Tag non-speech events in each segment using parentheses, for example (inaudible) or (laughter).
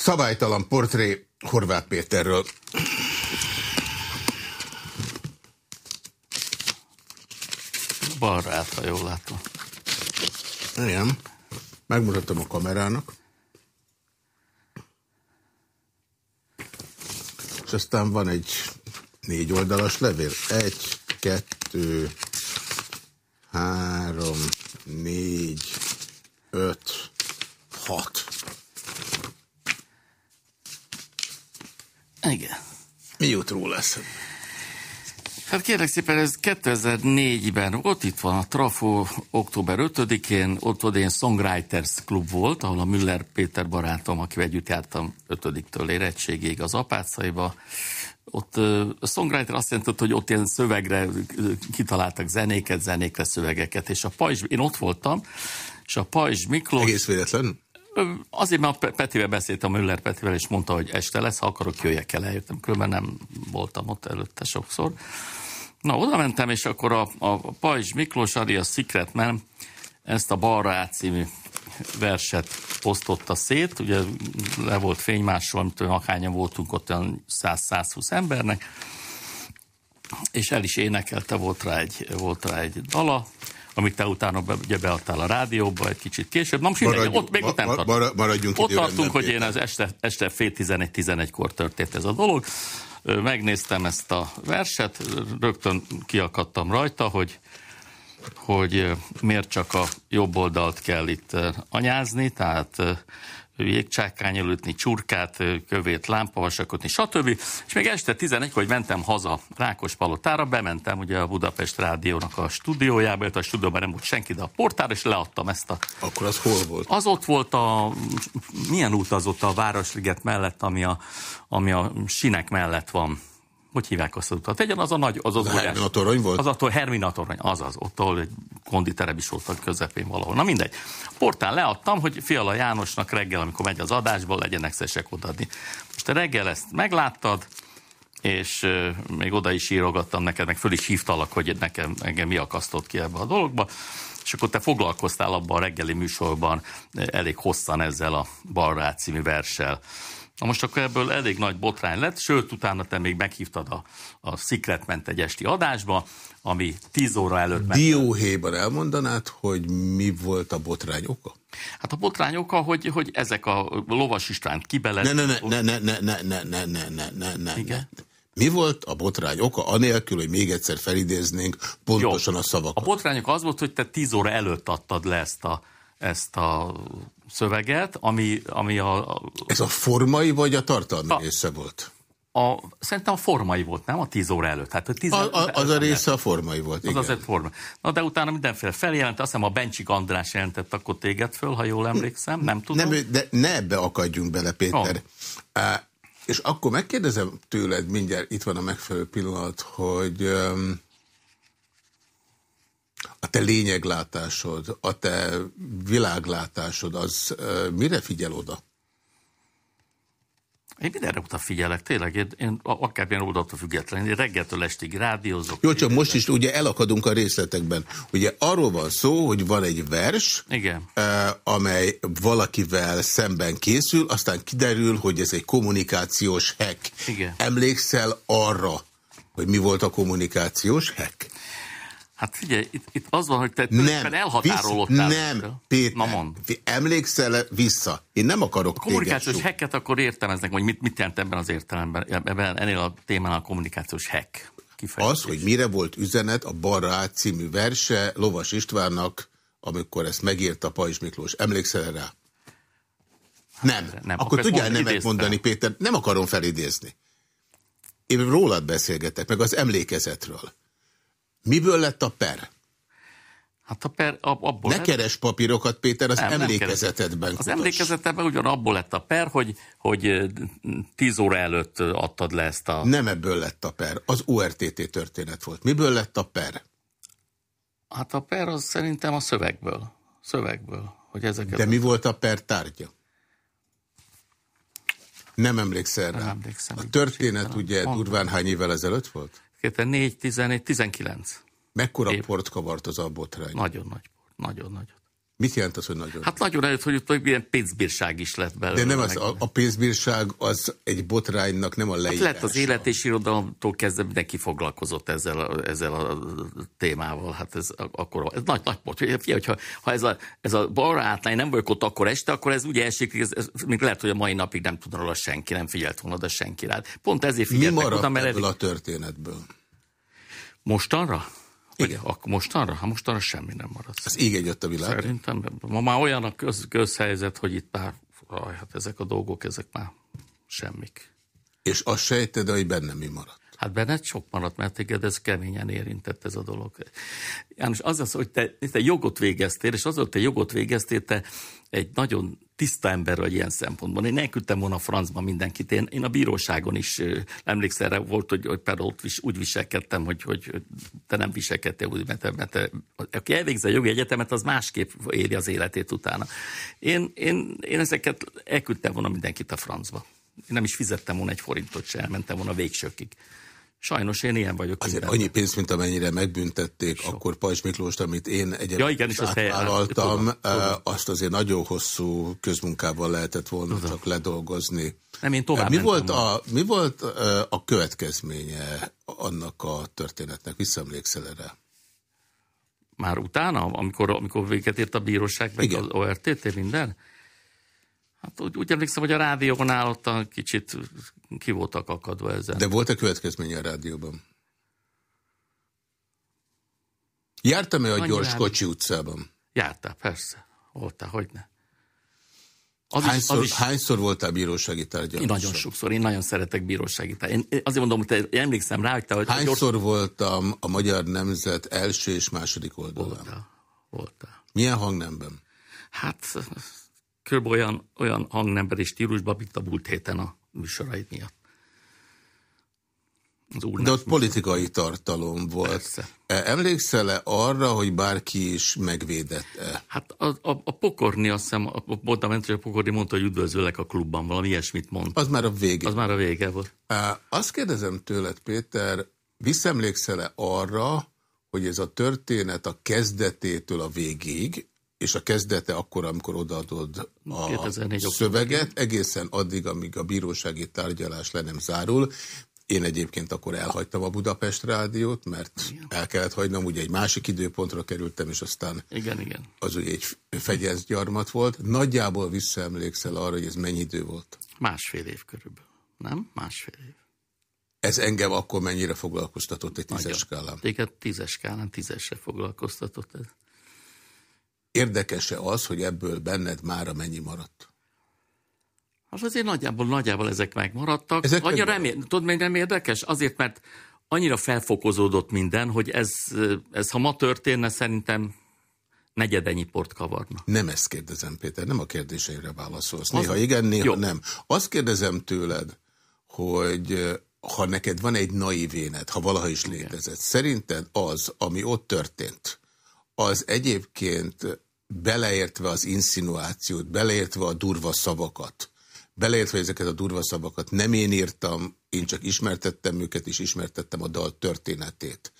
Szabálytalan portré Horváth Péterről. Balra át, ha jól látom. Igen. Megmutatom a kamerának. És aztán van egy négy oldalas levél. Egy, kettő, három, négy, öt, hat. Igen. Mi jut róla eszembe? Hát kérlek szépen, ez 2004-ben ott itt van a Trafo, október 5-én, ott ott ilyen Songwriters Club volt, ahol a Müller Péter barátom, akivel együtt jártam 5-től érettségig az apácaiba. Ott a songwriter azt jelenti, hogy ott ilyen szövegre kitaláltak zenéket, zenékre szövegeket, és a Pajzs, én ott voltam, és a Pajzs Miklós... Egész véletlen? Azért, mert Petivel beszéltem, Müller Petivel, és mondta, hogy este lesz, ha akarok, jöjjek el, eljöttem, különben nem voltam ott előtte sokszor. Na, oda mentem, és akkor a, a Pajzs Miklós Ari, a Secret Man, ezt a Balra át című verset osztotta szét, ugye le volt fénymással, amit akányan voltunk ott olyan 100-120 embernek, és el is énekelte, volt rá egy, volt rá egy dala, amit te utána be, ugye beadtál a rádióba egy kicsit később. Na most mindegy, ott még ott nem tartunk. Maradjunk ott tartunk, hogy én az este, este fél 11-11-kor történt ez a dolog. Megnéztem ezt a verset, rögtön kiakadtam rajta, hogy hogy miért csak a jobb oldalt kell itt anyázni, tehát jégcsákány előttni, csurkát, kövét, lámpavasakotni, stb. És még este 11 hogy mentem haza Rákos Palotára, bementem ugye a Budapest Rádiónak a stúdiójába, a stúdióban nem volt senki, de a portára, és leadtam ezt a... Akkor az hol volt? Az ott volt a... Milyen út az ott a Városliget mellett, ami a, ami a sinek mellett van? Hogy hívják azt az utat? Tegyen az a nagy, az az, az Hermina torony volt? Az a Hermina torony, az az, ott ahol egy konditerem is volt a közepén valahol. Na mindegy. Portán leadtam, hogy Fiala Jánosnak reggel, amikor megy az adásba, legyenek szesek odaadni. Most te reggel ezt megláttad, és még oda is írogattam neked, meg föl is hívtalak, hogy nekem, engem mi akasztott ki ebbe a dologba, és akkor te foglalkoztál abban a reggeli műsorban elég hosszan ezzel a Balrát című verssel. Na most akkor ebből elég nagy botrány lett, sőt, utána te még meghívtad a, a Secret ment egy esti adásba, ami 10 óra előtt ment. Dióhéjban elmondanád, hogy mi volt a botrány oka? Hát a botrány oka, hogy, hogy ezek a lovas Istvánt kibelet... Ne, ne, ne, ne, ne, ne, ne, ne, ne, ne, ne, ne, ne? Mi volt a botrány oka, anélkül, hogy még egyszer felidéznénk pontosan Jó. a szavakat? A botrányok az volt, hogy te 10 óra előtt adtad le ezt a, ezt a szöveget, ami, ami a, a... Ez a formai vagy a tartalmi a, része volt? A, szerintem a formai volt, nem? A tíz óra előtt. Hát a tíz a, a, az a része a formai volt, Az igen. azért forma. Na de utána mindenféle feljelent, azt hiszem a Bencsik András jelentett akkor téged föl, ha jól emlékszem, nem tudom. Nem, de ne ebbe akadjunk bele, Péter. Oh. És akkor megkérdezem tőled, mindjárt itt van a megfelelő pillanat, hogy... Um, a te lényeglátásod, a te világlátásod, az mire figyel oda? Én mindenre figyelek, tényleg, én, én akármilyen oldaltól független, én reggeltől estig rádiózok. Jó, csak most is ugye elakadunk a részletekben. Ugye arról van szó, hogy van egy vers, Igen. Uh, amely valakivel szemben készül, aztán kiderül, hogy ez egy kommunikációs hack. Igen. Emlékszel arra, hogy mi volt a kommunikációs hack? Hát figyelj, itt, itt az van, hogy te nem, elhatárolódtál. Nem, Péter, Na mond. emlékszel vissza? Én nem akarok A kommunikációs hacket akkor értelmeznek, hogy mit, mit jelent ebben az értelemben, ebben, ennél a témán a kommunikációs hack. Kifejezés. Az, hogy mire volt üzenet a Barra című verse Lovas Istvánnak, amikor ezt megírta Pajzs Miklós. Emlékszel rá? Nem. nem. Akkor, akkor tudjál nemet mondani, Péter. Nem akarom felidézni. Én rólad beszélgetek, meg az emlékezetről. Miből lett a per? Hát a per abból Ne lett... keres papírokat, Péter, az nem, emlékezetedben. Az emlékezetedben ugyan abból lett a per, hogy, hogy tíz óra előtt adtad le ezt a... Nem ebből lett a per, az URTT történet volt. Miből lett a per? Hát a per az szerintem a szövegből. Szövegből. Hogy ezeket De mi volt a per tárgya? Nem emlékszel rá? Nem emlékszem. A történet ugye durván hány évvel ezelőtt volt? 4, 11, 19. Mekkora Épp. port kavart az a botrány? Nagyon nagy port, nagyon nagy. Mit jelent az, hogy nagyon? Hát nagyon előtt, hogy, hogy ilyen pénzbírság is lett belőle. De nem az, a, a pénzbírság az egy botránynak nem a leírása. Hát lett az élet és irodalomtól kezdve mindenki foglalkozott ezzel a, ezzel a témával. Hát ez akkor ez nagy, nagy bot. Fia, hogyha, ha ez a, ez a balra átlány nem vagyok ott akkor este, akkor ez ugye esik, ez, ez, még lehet, hogy a mai napig nem tudna róla senki, nem figyelt volna oda senki rá. Pont ezért figyeltek Mi maradt oda, mert ebből a történetből? Mostanra? Igen. Akkor mostanra? Hát mostanra semmi nem maradt. Az ég egyött a világ. Szerintem ma már olyan a köz, közhelyzet, hogy itt már, aj, hát ezek a dolgok, ezek már semmik. És azt sejted, hogy benne mi maradt? Hát benned sok maradt, mert téged ez keményen érintett ez a dolog. János, az az, hogy te, te jogot végeztél, és az, hogy te jogot végeztél, te egy nagyon tiszta ember vagy ilyen szempontból. Én elküldtem volna a francba mindenkit. Én, én a bíróságon is emlékszel erre volt, hogy, hogy például ott vis, úgy viselkedtem, hogy, hogy te nem viselkedtél úgy, mert, mert aki elvégzi a jogi egyetemet, az másképp éli az életét utána. Én, én, én ezeket elküldtem volna mindenkit a francba. Én nem is fizettem volna egy forintot se, elmentem volna végsőkig. Sajnos én ilyen vagyok. Azért annyi pénzt, mint amennyire megbüntették, Sok. akkor Pajs Miklós, amit én egyébként ja, igen, tudom, azt azért nagyon hosszú közmunkával lehetett volna tudom. csak ledolgozni. Nem, én tovább mi volt, a, mi volt a következménye annak a történetnek? Visszaemlékszel erre? Már utána, amikor, amikor véget ért a bíróság, meg Igen. az ORTT, minden? Hát úgy, úgy emlékszem, hogy a rádiónál ott kicsit ki voltak akadva ezen. De volt-e következménye a rádióban? Jártam-e a Gyors Kocsi utcában? Jártál, persze. Voltál, hogy ne. Az hányszor, is, az is, hányszor voltál bírósági tárgyalásra? Nagyon sokszor, én nagyon szeretek bírósági tárgyalásra. Én azért mondom, hogy te emlékszem rá, hogy te... Hogy hányszor gyors... voltam a Magyar Nemzet első és második oldalán? Voltál. Voltál. Milyen hangnemben? Hát kb. olyan, olyan hangnemben és stílusban, mint a múlt héten a műsoraid miatt. Az De ott politikai tartalom volt. Persze. E, emlékszel-e arra, hogy bárki is megvédette? Hát a, a, a pokorni, azt hiszem, a, a, a pokorni mondta, hogy üdvözöllek a klubban, valami ilyesmit mondta. Az már a vége. Az már a vége volt. E, azt kérdezem tőled, Péter, visszemlékszel-e arra, hogy ez a történet a kezdetétől a végig, és a kezdete akkor, amikor odaadod a szöveget, egészen addig, amíg a bírósági tárgyalás le nem zárul. Én egyébként akkor elhagytam a Budapest rádiót, mert igen. el kellett hagynom, ugye egy másik időpontra kerültem, és aztán igen, igen. az ugye egy fegyez gyarmat volt. Nagyjából visszaemlékszel arra, hogy ez mennyi idő volt? Másfél év körülbelül. Nem? Másfél év. Ez engem akkor mennyire foglalkoztatott egy tízes skálán? Igen, tízes skálán, tízesre foglalkoztatott ez. Érdekese az, hogy ebből benned mára mennyi maradt? Az azért nagyjából, nagyjából ezek megmaradtak. Ezek Annyira remél, tudod, még nem érdekes? Azért, mert annyira felfokozódott minden, hogy ez, ez ha ma történne, szerintem negyedenyi port kavarna. Nem ezt kérdezem, Péter, nem a kérdéseimre válaszolsz. Néha az... igen, néha Jó. nem. Azt kérdezem tőled, hogy ha neked van egy naivéned, ha valaha is létezett, igen. szerinted az, ami ott történt, az egyébként beleértve az insinuációt, beleértve a durva szavakat, beleértve ezeket a durva szavakat nem én írtam, én csak ismertettem őket, és ismertettem a dal történetét.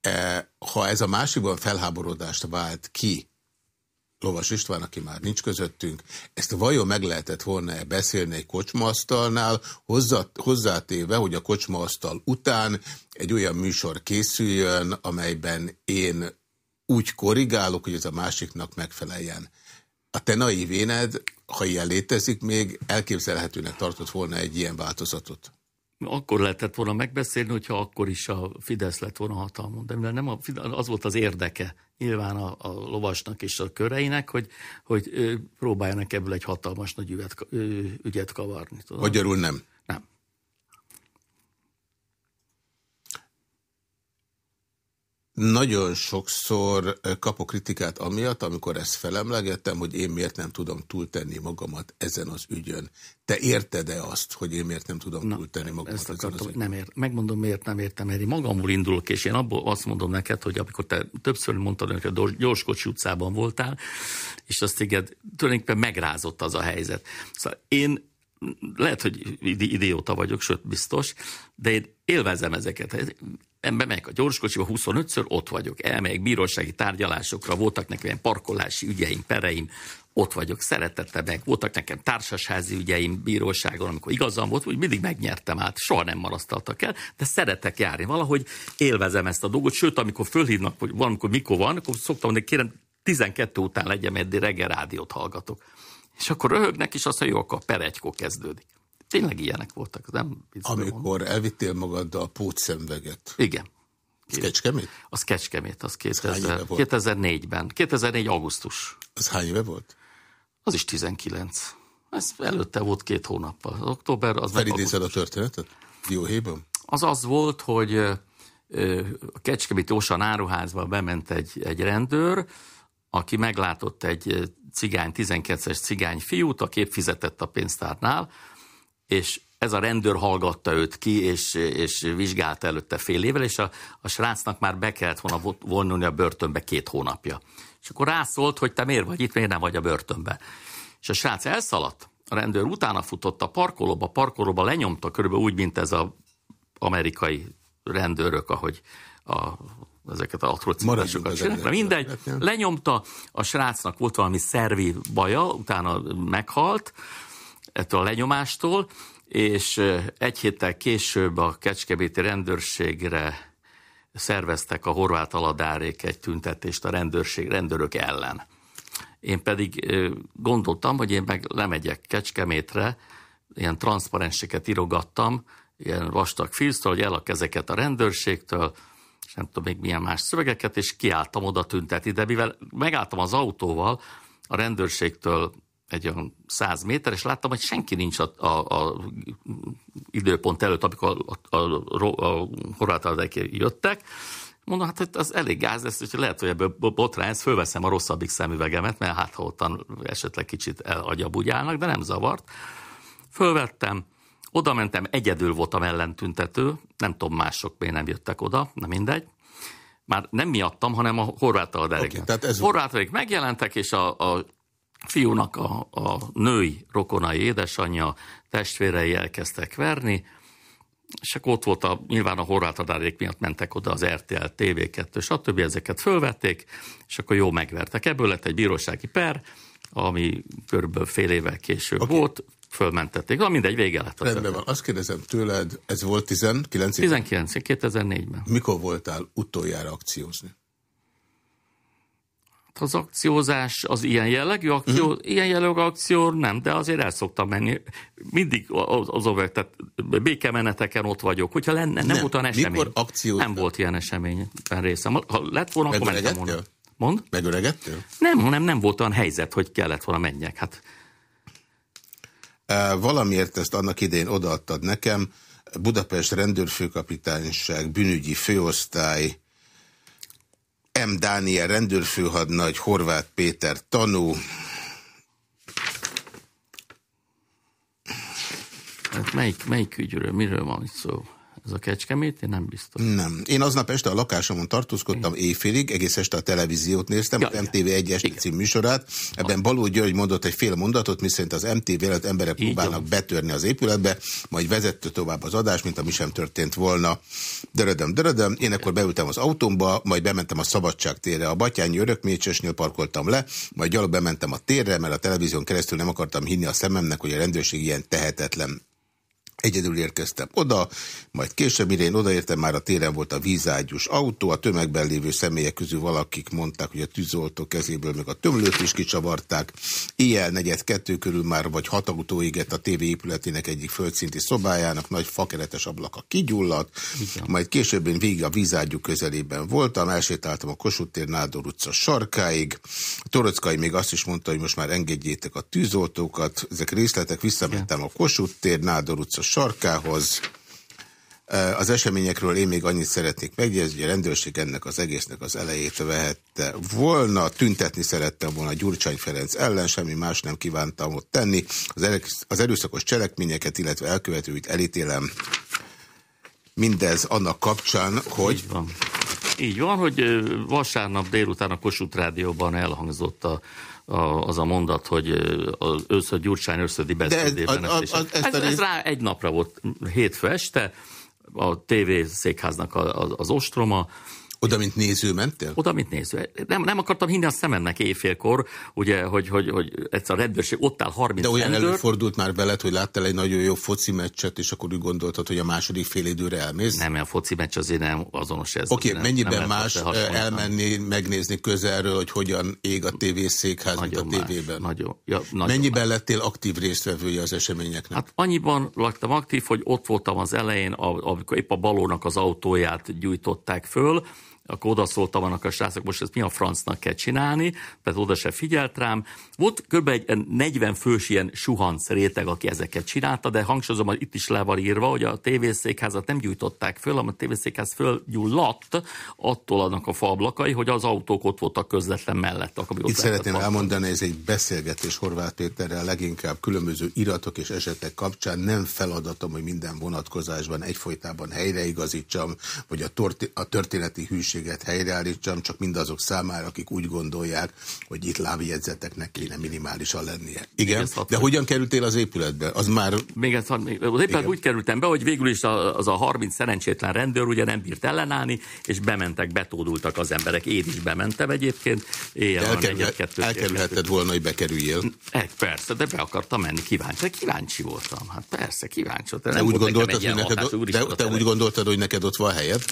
E, ha ez a másikban felháborodást vált ki, Lovas István, aki már nincs közöttünk, ezt vajon meg lehetett volna -e beszélni egy kocsmaasztalnál, hozzá, hozzátéve, hogy a kocsmaasztal után egy olyan műsor készüljön, amelyben én úgy korrigálok, hogy ez a másiknak megfeleljen. A te naivéned, ha ilyen létezik még, elképzelhetőnek tartott volna egy ilyen változatot? Akkor lehetett volna megbeszélni, hogyha akkor is a Fidesz lett volna hatalmon. De nem a, az volt az érdeke nyilván a, a lovasnak és a köreinek, hogy, hogy próbáljanak ebből egy hatalmas nagy ügyet, ügyet kavarni. Tudom? Magyarul nem? Nagyon sokszor kapok kritikát amiatt, amikor ezt felemlegettem, hogy én miért nem tudom túltenni magamat ezen az ügyön. Te érted-e azt, hogy én miért nem tudom Na, túltenni magamat ezt akartam, ezen az ügyön? Nem ért, megmondom, miért nem értem, mert én magamul indulok, és én abból azt mondom neked, hogy amikor te többször mondtad, hogy a Gyorskocsi utcában voltál, és azt téged tulajdonképpen megrázott az a helyzet. Szóval én lehet, hogy idióta vagyok, sőt biztos, de én élvezem ezeket. Ember megyek a gyorskocsiba, 25-ször ott vagyok, elmegyek bírósági tárgyalásokra, voltak nekem ilyen parkolási ügyeim, pereim, ott vagyok, szeretettem meg, voltak nekem társasházi ügyeim bíróságon, amikor igazam volt, hogy mindig megnyertem át, soha nem marasztaltak el, de szeretek járni, valahogy élvezem ezt a dolgot, sőt, amikor fölhívnak, hogy valamikor mikor van, akkor szoktam mondani, kérem, 12 után legyen, mert reggel rádiót hallgatok. És akkor röhögnek, és azt mondja, jó, akkor a per egykor kezdődik. Tényleg ilyenek voltak, nem Amikor mondom. elvittél magaddal a pótszemveget. Igen. Az Kecskemét? Az Kecskemét, az 2000, 2004-ben. 2004. augusztus. Az hány éve volt? Az is 19. Ez előtte volt két hónappal. Az október az Felidézed a történetet? Dióhéjban? Az az volt, hogy a Kecskemét Ósan áruházba bement egy, egy rendőr, aki meglátott egy cigány, 12-es cigány fiút, a kép fizetett a pénztárnál, és ez a rendőr hallgatta őt ki, és, és vizsgálta előtte fél évvel, és a, a srácnak már be kellett volna vonulni a börtönbe két hónapja. És akkor rászólt, hogy te miért vagy itt, miért nem vagy a börtönbe. És a srác elszaladt, a rendőr utána futott a parkolóba, parkolóba lenyomta körülbelül úgy, mint ez az amerikai rendőrök, ahogy a, ezeket a atrocitásokat csinálnak. Mindegy, lenyomta, a srácnak volt valami szervi baja, utána meghalt ettől a lenyomástól, és egy héttel később a Kecskebéti rendőrségre szerveztek a horvát aladárék egy tüntetést a rendőrség, rendőrök ellen. Én pedig gondoltam, hogy én meg lemegyek Kecskemétre, ilyen transzparenseket írogattam, ilyen vastag filztől, hogy el a kezeket a rendőrségtől, és nem tudom még milyen más szövegeket, és kiálltam oda tüntetni, de mivel megálltam az autóval a rendőrségtől egy olyan száz méter, és láttam, hogy senki nincs a, a, a időpont előtt, amikor a, a, a, a horvát jöttek, Mondom, hát az elég gáz lesz, és lehet, hogy ebből botrány, fölveszem a rosszabbik szemüvegemet, mert hát ha ottan esetleg kicsit agyabugyálnak, de nem zavart. Fölvettem, oda mentem, egyedül voltam ellentüntető, nem tudom, mások miért nem jöttek oda, nem mindegy. Már nem miattam, hanem a horvát Okay, horvát megjelentek, és a, a fiúnak a, a női rokonai édesanyja, testvérei elkezdtek verni, és akkor ott volt a, nyilván a horvát adárék miatt mentek oda az RTL, TV2, stb. ezeket fölvették, és akkor jó megvertek. Ebből lett egy bírósági per, ami körülbelül fél évvel később okay. volt, fölmentették. Na mindegy, vége lett. Rendben van. Azt kérdezem tőled, ez volt 19 19 2004-ben. Mikor voltál utoljára akciózni? az akciózás az ilyen jellegű akció, uh-huh. ilyen jellegű akció nem, de azért el szoktam menni. Mindig az, az over, tehát békemeneteken ott vagyok. Hogyha lenne, nem, nem. volt olyan esemény. Mikor akcióztál? Nem volt ilyen eseményben részem. Ha lett volna, akkor mentem volna. Mond? Megöregettél? Nem, nem, nem volt olyan helyzet, hogy kellett volna menjek. Hát. Valamiért ezt annak idején odaadtad nekem. Budapest rendőrfőkapitányság, bűnügyi főosztály, M. Dániel rendőrfőhadnagy, Horváth Péter tanú. Hát melyik, melyik ügyről, miről van itt szó? Ez a Kecskemét? Én nem biztos. Nem. Én aznap este a lakásomon tartózkodtam éjfélig, egész este a televíziót néztem, ja, az MTV egy este cím műsorát. Ebben Baló György mondott egy fél mondatot, miszerint az MTV előtt emberek Így próbálnak van. betörni az épületbe, majd vezette tovább az adás, mint ami sem történt volna. Dörödöm, dörödöm. Én akkor beültem az autómba, majd bementem a Szabadság térre. A Batyányi Örökmécsesnél parkoltam le, majd gyalog bementem a térre, mert a televízión keresztül nem akartam hinni a szememnek, hogy a rendőrség ilyen tehetetlen. Egyedül érkeztem oda, majd később, mire én odaértem, már a téren volt a vízágyus autó, a tömegben lévő személyek közül valakik mondták, hogy a tűzoltó kezéből meg a tömlőt is kicsavarták. Ilyen negyed kettő körül már vagy hat autó égett a tévé épületének egyik földszinti szobájának, nagy fakeretes ablaka kigyulladt, majd később én végig a vízágyú közelében voltam, elsétáltam a Kossuth tér Nádor utca sarkáig. A Torockai még azt is mondta, hogy most már engedjétek a tűzoltókat, ezek részletek, visszamentem a Kossuth tér Nádor utca sarkához. Az eseményekről én még annyit szeretnék megjegyezni, hogy a rendőrség ennek az egésznek az elejét vehette volna, tüntetni szerettem volna Gyurcsány Ferenc ellen, semmi más nem kívántam ott tenni. Az, erőszakos cselekményeket, illetve elkövetőit elítélem. Mindez annak kapcsán, hogy... Így van. Így van, hogy vasárnap délután a Kossuth Rádióban elhangzott a az a mondat, hogy az őszöd Gyurcsány összödi beszédében. Ez, ez, ez, ez, ez rá egy napra volt hétfő este, a TV székháznak az, az ostroma, oda, mint néző mentél? Oda, mint néző. Nem, nem akartam hinni a szememnek éjfélkor, ugye, hogy, hogy, hogy egyszer a rendőrség ott áll 30 De olyan rendőr. előfordult már veled, hogy láttál egy nagyon jó foci meccset, és akkor úgy gondoltad, hogy a második fél időre elmész? Nem, a foci meccs azért nem azonos ez. Oké, okay, mennyiben nem más elmenni, megnézni közelről, hogy hogyan ég a tévészékház, mint a tévében? Nagyon, ja, nagyon mennyiben más. lettél aktív résztvevője az eseményeknek? Hát annyiban laktam aktív, hogy ott voltam az elején, amikor épp a balónak az autóját gyújtották föl, akkor odaszóltam annak a srácok, most ezt mi a francnak kell csinálni, tehát oda se figyelt rám. Volt kb. egy 40 fős ilyen suhanc réteg, aki ezeket csinálta, de hangsúlyozom, hogy itt is le van írva, hogy a tévészékházat nem gyújtották föl, hanem a tévészékház fölgyulladt attól annak a fablakai, hogy az autók ott voltak közvetlen mellett. Itt szeretném elmondani, ez egy beszélgetés Horváth Péterrel, leginkább különböző iratok és esetek kapcsán nem feladatom, hogy minden vonatkozásban egyfolytában helyreigazítsam, vagy a, a történeti hűség minőséget helyreállítsam, csak mindazok számára, akik úgy gondolják, hogy itt lábjegyzeteknek kéne minimálisan lennie. Igen, de hogyan kerültél az épületbe? Az már... Még ez, az épület Igen. úgy kerültem be, hogy végül is az a 30 szerencsétlen rendőr ugye nem bírt ellenállni, és bementek, betódultak az emberek. Én is bementem egyébként. Éjjel elkerül, elkerülhetted volna, hogy bekerüljél. Egy, persze, de be akartam menni, kíváncsi. Kíváncsi voltam. Hát persze, kíváncsi voltam. Te úgy, gondoltad, hogy neked, de, te úgy gondoltad, hogy neked ott van helyed?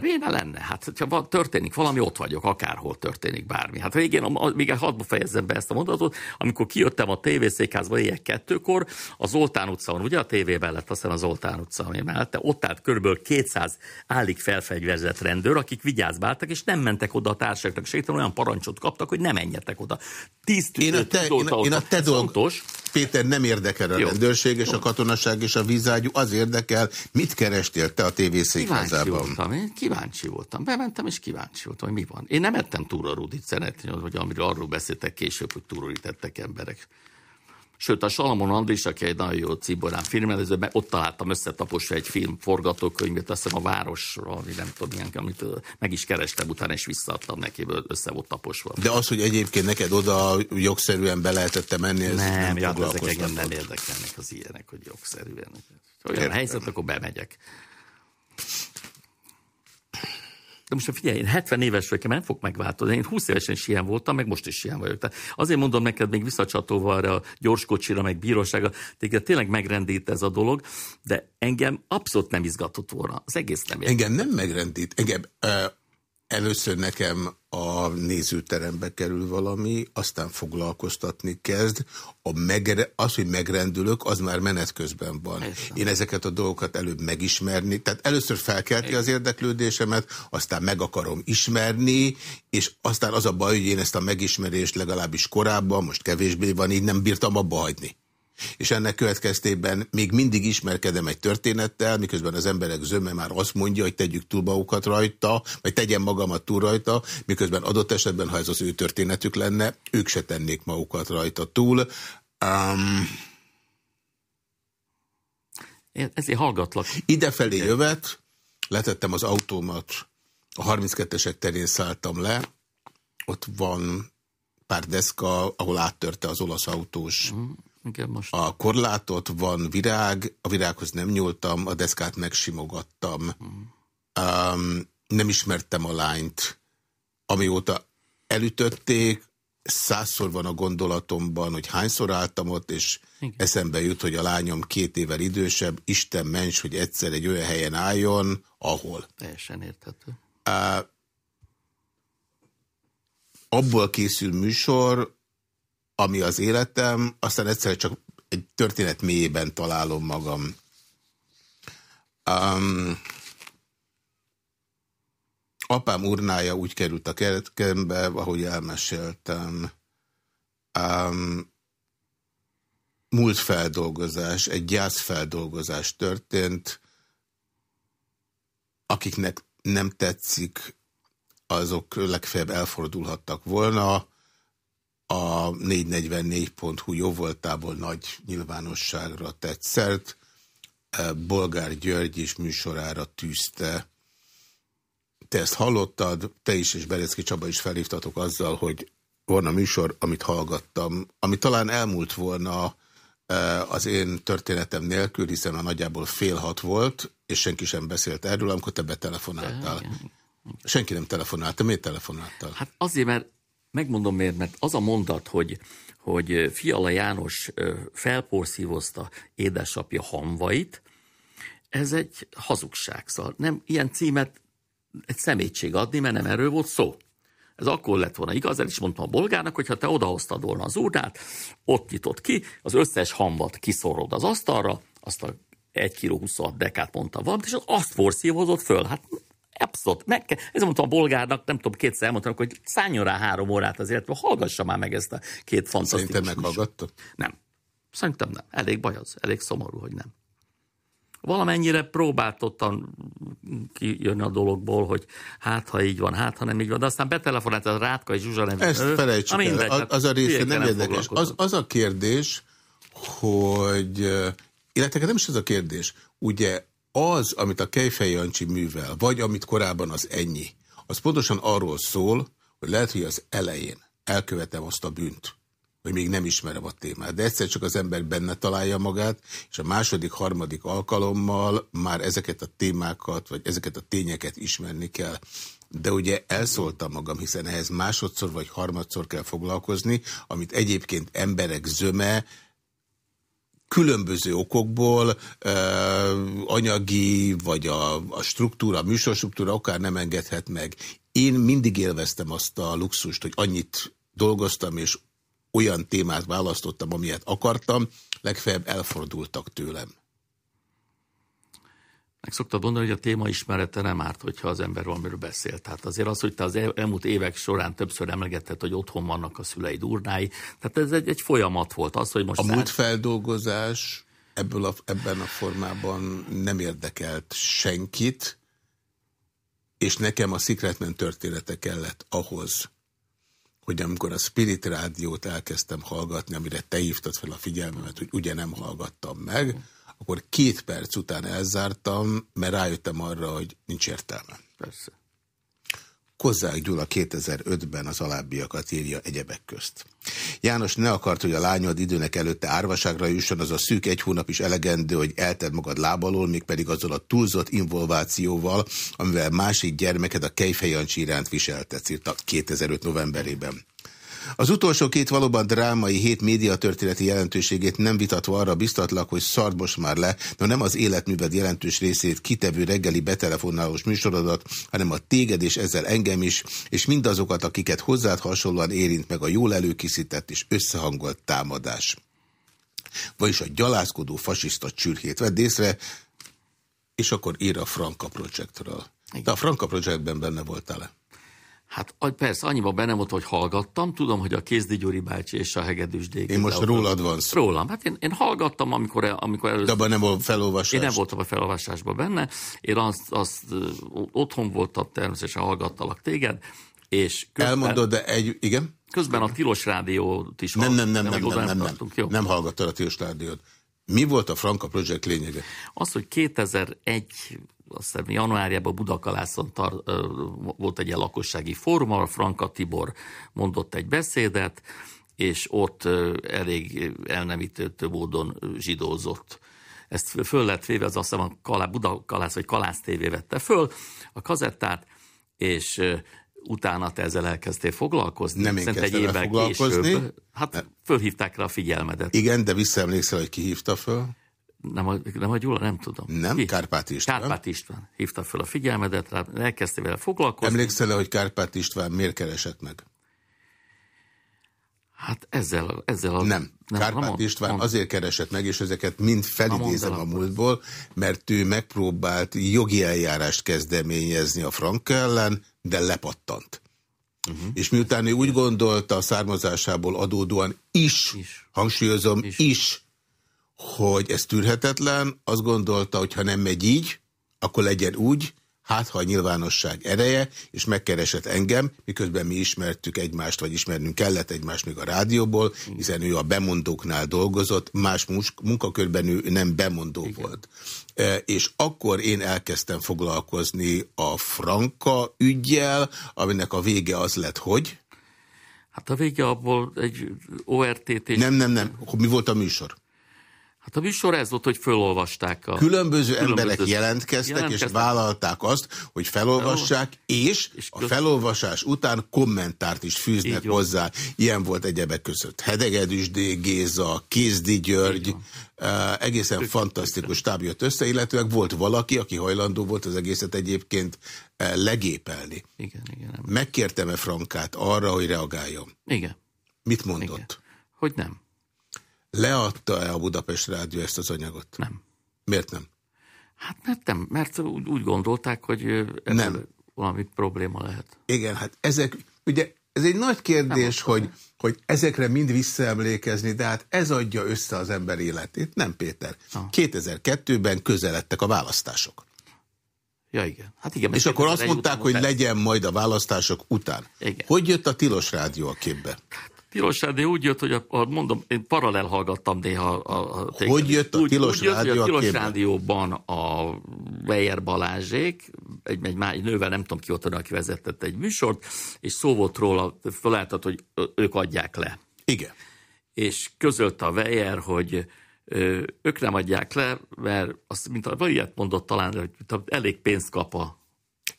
Béna lenne. Hát, hogyha történik valami, ott vagyok, akárhol történik bármi. Hát végén, még hadd fejezzem be ezt a mondatot, amikor kijöttem a tévészékházba éjjel kettőkor, a Zoltán utca van, ugye a tévében lett aztán a Zoltán utca, ami mellette, ott állt körülbelül 200 állig felfegyverzett rendőr, akik vigyázbáltak, és nem mentek oda a társaknak segíteni, olyan parancsot kaptak, hogy nem menjetek oda. Tíz én a te, én, én a te dolg, Péter, nem érdekel a Jó. rendőrség és Jó. a katonaság és a vízágyú, az érdekel, mit kerestél te a tévészékházában? kíváncsi voltam. Bementem, és kíváncsi voltam, hogy mi van. Én nem ettem túra Rudit szeretni, hogy amiről arról beszéltek később, hogy túrorítettek emberek. Sőt, a Salamon Andris, aki egy nagyon jó ciborán filmelező, ott találtam összetaposva egy film forgatókönyvet, azt hiszem a városról, ami nem tudom milyen, amit meg is kerestem utána, és visszaadtam neki, össze volt taposva. De az, hogy egyébként neked oda jogszerűen be lehetette menni, ez nem, nem ja, ezek engem nem érdekelnek az ilyenek, hogy jogszerűen. Olyan Értem. helyzet, akkor bemegyek. De most figyelj, én 70 éves vagyok, nem fog megváltozni. Én 20 évesen is ilyen voltam, meg most is ilyen vagyok. Tehát azért mondom neked még visszacsatolva arra a gyorskocsira, meg bírósága, téged tényleg megrendít ez a dolog, de engem abszolút nem izgatott volna. Az egész nem Engem nem megrendít. Engem, uh Először nekem a nézőterembe kerül valami, aztán foglalkoztatni kezd. A megre, az, hogy megrendülök, az már menet közben van. Persze. Én ezeket a dolgokat előbb megismerni, tehát először felkelti az érdeklődésemet, aztán meg akarom ismerni, és aztán az a baj, hogy én ezt a megismerést legalábbis korábban, most kevésbé van, így nem bírtam abba hagyni és ennek következtében még mindig ismerkedem egy történettel, miközben az emberek zöme már azt mondja, hogy tegyük túl magukat rajta, vagy tegyem magamat túl rajta, miközben adott esetben, ha ez az ő történetük lenne, ők se tennék magukat rajta túl. Um, Én ezért hallgatlak. Idefelé jövet, letettem az autómat, a 32-esek terén szálltam le, ott van pár deszka, ahol áttörte az olasz autós mm igen, most. A korlátot van virág, a virághoz nem nyúltam, a deszkát megsimogattam. Hmm. Um, nem ismertem a lányt. Amióta elütötték, százszor van a gondolatomban, hogy hányszor álltam ott, és Igen. eszembe jut, hogy a lányom két évvel idősebb, Isten ments, hogy egyszer egy olyan helyen álljon, ahol. Teljesen érthető. Uh, abból készül műsor, ami az életem, aztán egyszer csak egy történet mélyében találom magam. Um, apám urnája úgy került a keretkembe, ahogy elmeséltem. Um, múlt feldolgozás, egy gyászfeldolgozás történt. Akiknek nem tetszik, azok legfeljebb elfordulhattak volna a 444.hu jóvoltából nagy nyilvánosságra tett szert, Bolgár György is műsorára tűzte. Te ezt hallottad, te is és Berecki Csaba is felhívtatok azzal, hogy volna műsor, amit hallgattam, ami talán elmúlt volna az én történetem nélkül, hiszen a nagyjából fél hat volt, és senki sem beszélt erről, amikor te betelefonáltál. Senki nem telefonált. Te miért telefonáltál? Hát azért, mert megmondom miért, mert az a mondat, hogy, hogy Fiala János felporszívozta édesapja hamvait, ez egy hazugság. Szóval nem ilyen címet egy szemétség adni, mert nem erről volt szó. Ez akkor lett volna igaz, el is mondtam a bolgárnak, hogy ha te odahoztad volna az urnát, ott nyitott ki, az összes hamvat kiszorod az asztalra, azt a 1 kg 26 dekát mondta valamit, és azt forszívozott föl. Hát abszolút. Meg kell, ez mondtam a bolgárnak, nem tudom, kétszer elmondtam, hogy szálljon rá három órát azért, vagy hallgassa már meg ezt a két fantasztikus. Szerintem meghallgatta? Nem. Szerintem nem. Elég baj az. Elég szomorú, hogy nem valamennyire próbáltottan kijönni a dologból, hogy hát, ha így van, hát, ha nem így van, de aztán betelefonált a Rátka és Zsuzsa nevű. Ezt felejtsük el. Az, az a része nem érdekes. Az, az a kérdés, hogy, illetve nem is ez a kérdés, ugye az, amit a Kejfej Jancsi művel, vagy amit korábban az ennyi, az pontosan arról szól, hogy lehet, hogy az elején elkövetem azt a bűnt, hogy még nem ismerem a témát. De egyszer csak az ember benne találja magát, és a második, harmadik alkalommal már ezeket a témákat, vagy ezeket a tényeket ismerni kell. De ugye elszóltam magam, hiszen ehhez másodszor vagy harmadszor kell foglalkozni, amit egyébként emberek zöme, különböző okokból, anyagi, vagy a, a struktúra, a műsorstruktúra akár nem engedhet meg. Én mindig élveztem azt a luxust, hogy annyit dolgoztam, és olyan témát választottam, amilyet akartam, legfeljebb elfordultak tőlem. Meg szoktad mondani, hogy a téma ismerete nem árt, hogyha az ember valamiről beszél. Tehát azért az, hogy te az elmúlt évek során többször emlegetted, hogy otthon vannak a szüleid urnái, tehát ez egy, egy folyamat volt. Az, hogy most a múlt feldolgozás ebből a, ebben a formában nem érdekelt senkit, és nekem a Secretman története kellett ahhoz, hogy amikor a Spirit Rádiót elkezdtem hallgatni, amire te hívtad fel a figyelmemet, hogy ugye nem hallgattam meg, akkor két perc után elzártam, mert rájöttem arra, hogy nincs értelme. Persze. Kozzák Gyula 2005-ben az alábbiakat írja egyebek közt. János ne akart, hogy a lányod időnek előtte árvaságra jusson, az a szűk egy hónap is elegendő, hogy elted magad lábalól, mégpedig azzal a túlzott involvációval, amivel másik gyermeked a Kejfejancsi iránt viseltetsz, írta 2005 novemberében. Az utolsó két valóban drámai hét médiatörténeti jelentőségét nem vitatva arra biztatlak, hogy szard most már le, de nem az életműved jelentős részét kitevő reggeli betelefonálós műsorodat, hanem a téged és ezzel engem is, és mindazokat, akiket hozzád hasonlóan érint meg a jól előkészített és összehangolt támadás. Vagyis a gyalázkodó fasiszta csürhét. Vedd észre, és akkor ír a Franka Projectről. De a Franka Projectben benne voltál-e? Hát persze, annyiba benne volt, hogy hallgattam, tudom, hogy a Kézdi Gyuri bácsi és a Hegedűs Dég. Én most rólad van szó. Rólam, hát én, én hallgattam, amikor, amikor először... De abban nem volt felolvasás. Én nem voltam a felolvasásban benne, én azt, azt otthon voltam, természetesen hallgattalak téged, és közben... Elmondod, de egy, igen? Közben a Tilos Rádiót is nem, nem, nem, nem, nem, nem, nem, nem, nem, nem hallgattad a Tilos Rádiót. Mi volt a Franka Project lényege? Az, hogy 2001 azt hiszem januárjában Budakalászon tar, volt egy ilyen lakossági fórum, ahol Franka Tibor mondott egy beszédet, és ott elég elnemítő módon zsidózott. Ezt föl lett véve, az azt hiszem a Kalá, Budakalász vagy Kalász TV vette föl a kazettát, és utána te ezzel elkezdtél foglalkozni. Nem én egy évvel foglalkozni. Később, hát fölhívták rá a figyelmedet. Igen, de visszaemlékszel, hogy ki hívta föl? Nem a, nem a Gyula, nem tudom. Nem, Ki? Kárpát István. Kárpát István. Hívta fel a figyelmedet rá, elkezdte vele foglalkozni. Emlékszel -e, hogy Kárpát István miért keresett meg? Hát ezzel, ezzel a... Nem. nem Kárpát mond, István mond. azért keresett meg, és ezeket mind felidézem a múltból, mert ő megpróbált jogi eljárást kezdeményezni a Frank ellen, de lepattant. Uh -huh. És miután ő úgy gondolta a származásából adódóan is, is. hangsúlyozom, is, is hogy ez tűrhetetlen, azt gondolta, hogy ha nem megy így, akkor legyen úgy, hát ha a nyilvánosság ereje, és megkeresett engem, miközben mi ismertük egymást, vagy ismernünk kellett egymást még a rádióból, hiszen ő a bemondóknál dolgozott, más munkakörben ő nem bemondó Igen. volt. E, és akkor én elkezdtem foglalkozni a Franka ügyjel, aminek a vége az lett, hogy Hát a vége abból egy ORT-t... Nem, nem, nem. Mi volt a műsor? Hát a műsor ez volt, hogy felolvasták. A különböző, különböző emberek jelentkeztek, jelentkeztek, és vállalták azt, hogy felolvassák, és, és a felolvasás után kommentárt is fűznek hozzá. Ilyen volt egyebek között. Hedegedüsdé, Géza, Kézdi György, uh, egészen Tök, fantasztikus táb jött össze, illetőleg volt valaki, aki hajlandó volt az egészet egyébként uh, legépelni. Igen, igen. Megkértem-e Frankát arra, hogy reagáljon? Igen. Mit mondott? Igen. Hogy nem. Leadta-e a Budapest Rádió ezt az anyagot? Nem. Miért nem? Hát mert nem, mert úgy, úgy gondolták, hogy nem. valami probléma lehet. Igen, hát ezek, ugye ez egy nagy kérdés, hogy, hogy ezekre mind visszaemlékezni, de hát ez adja össze az ember életét, nem Péter. Ha. 2002-ben közeledtek a választások. Ja, igen. Hát igen és akkor azt mondták, hogy legyen majd a választások után. Igen. Hogy jött a Tilos Rádió a képbe? Tilos Rádió úgy jött, hogy a, a, mondom, én paralel hallgattam néha a, a Hogy jött a úgy, Tilos úgy Rádió jött, a Tilos Rádióban a Weyer Balázsék, egy, egy, egy nővel, nem tudom ki ott, aki vezetett egy műsort, és szó volt róla, felálltat, hogy ők adják le. Igen. És közölte a Weyer, hogy ők nem adják le, mert azt, mint a ilyet mondott talán, hogy elég pénzt kap a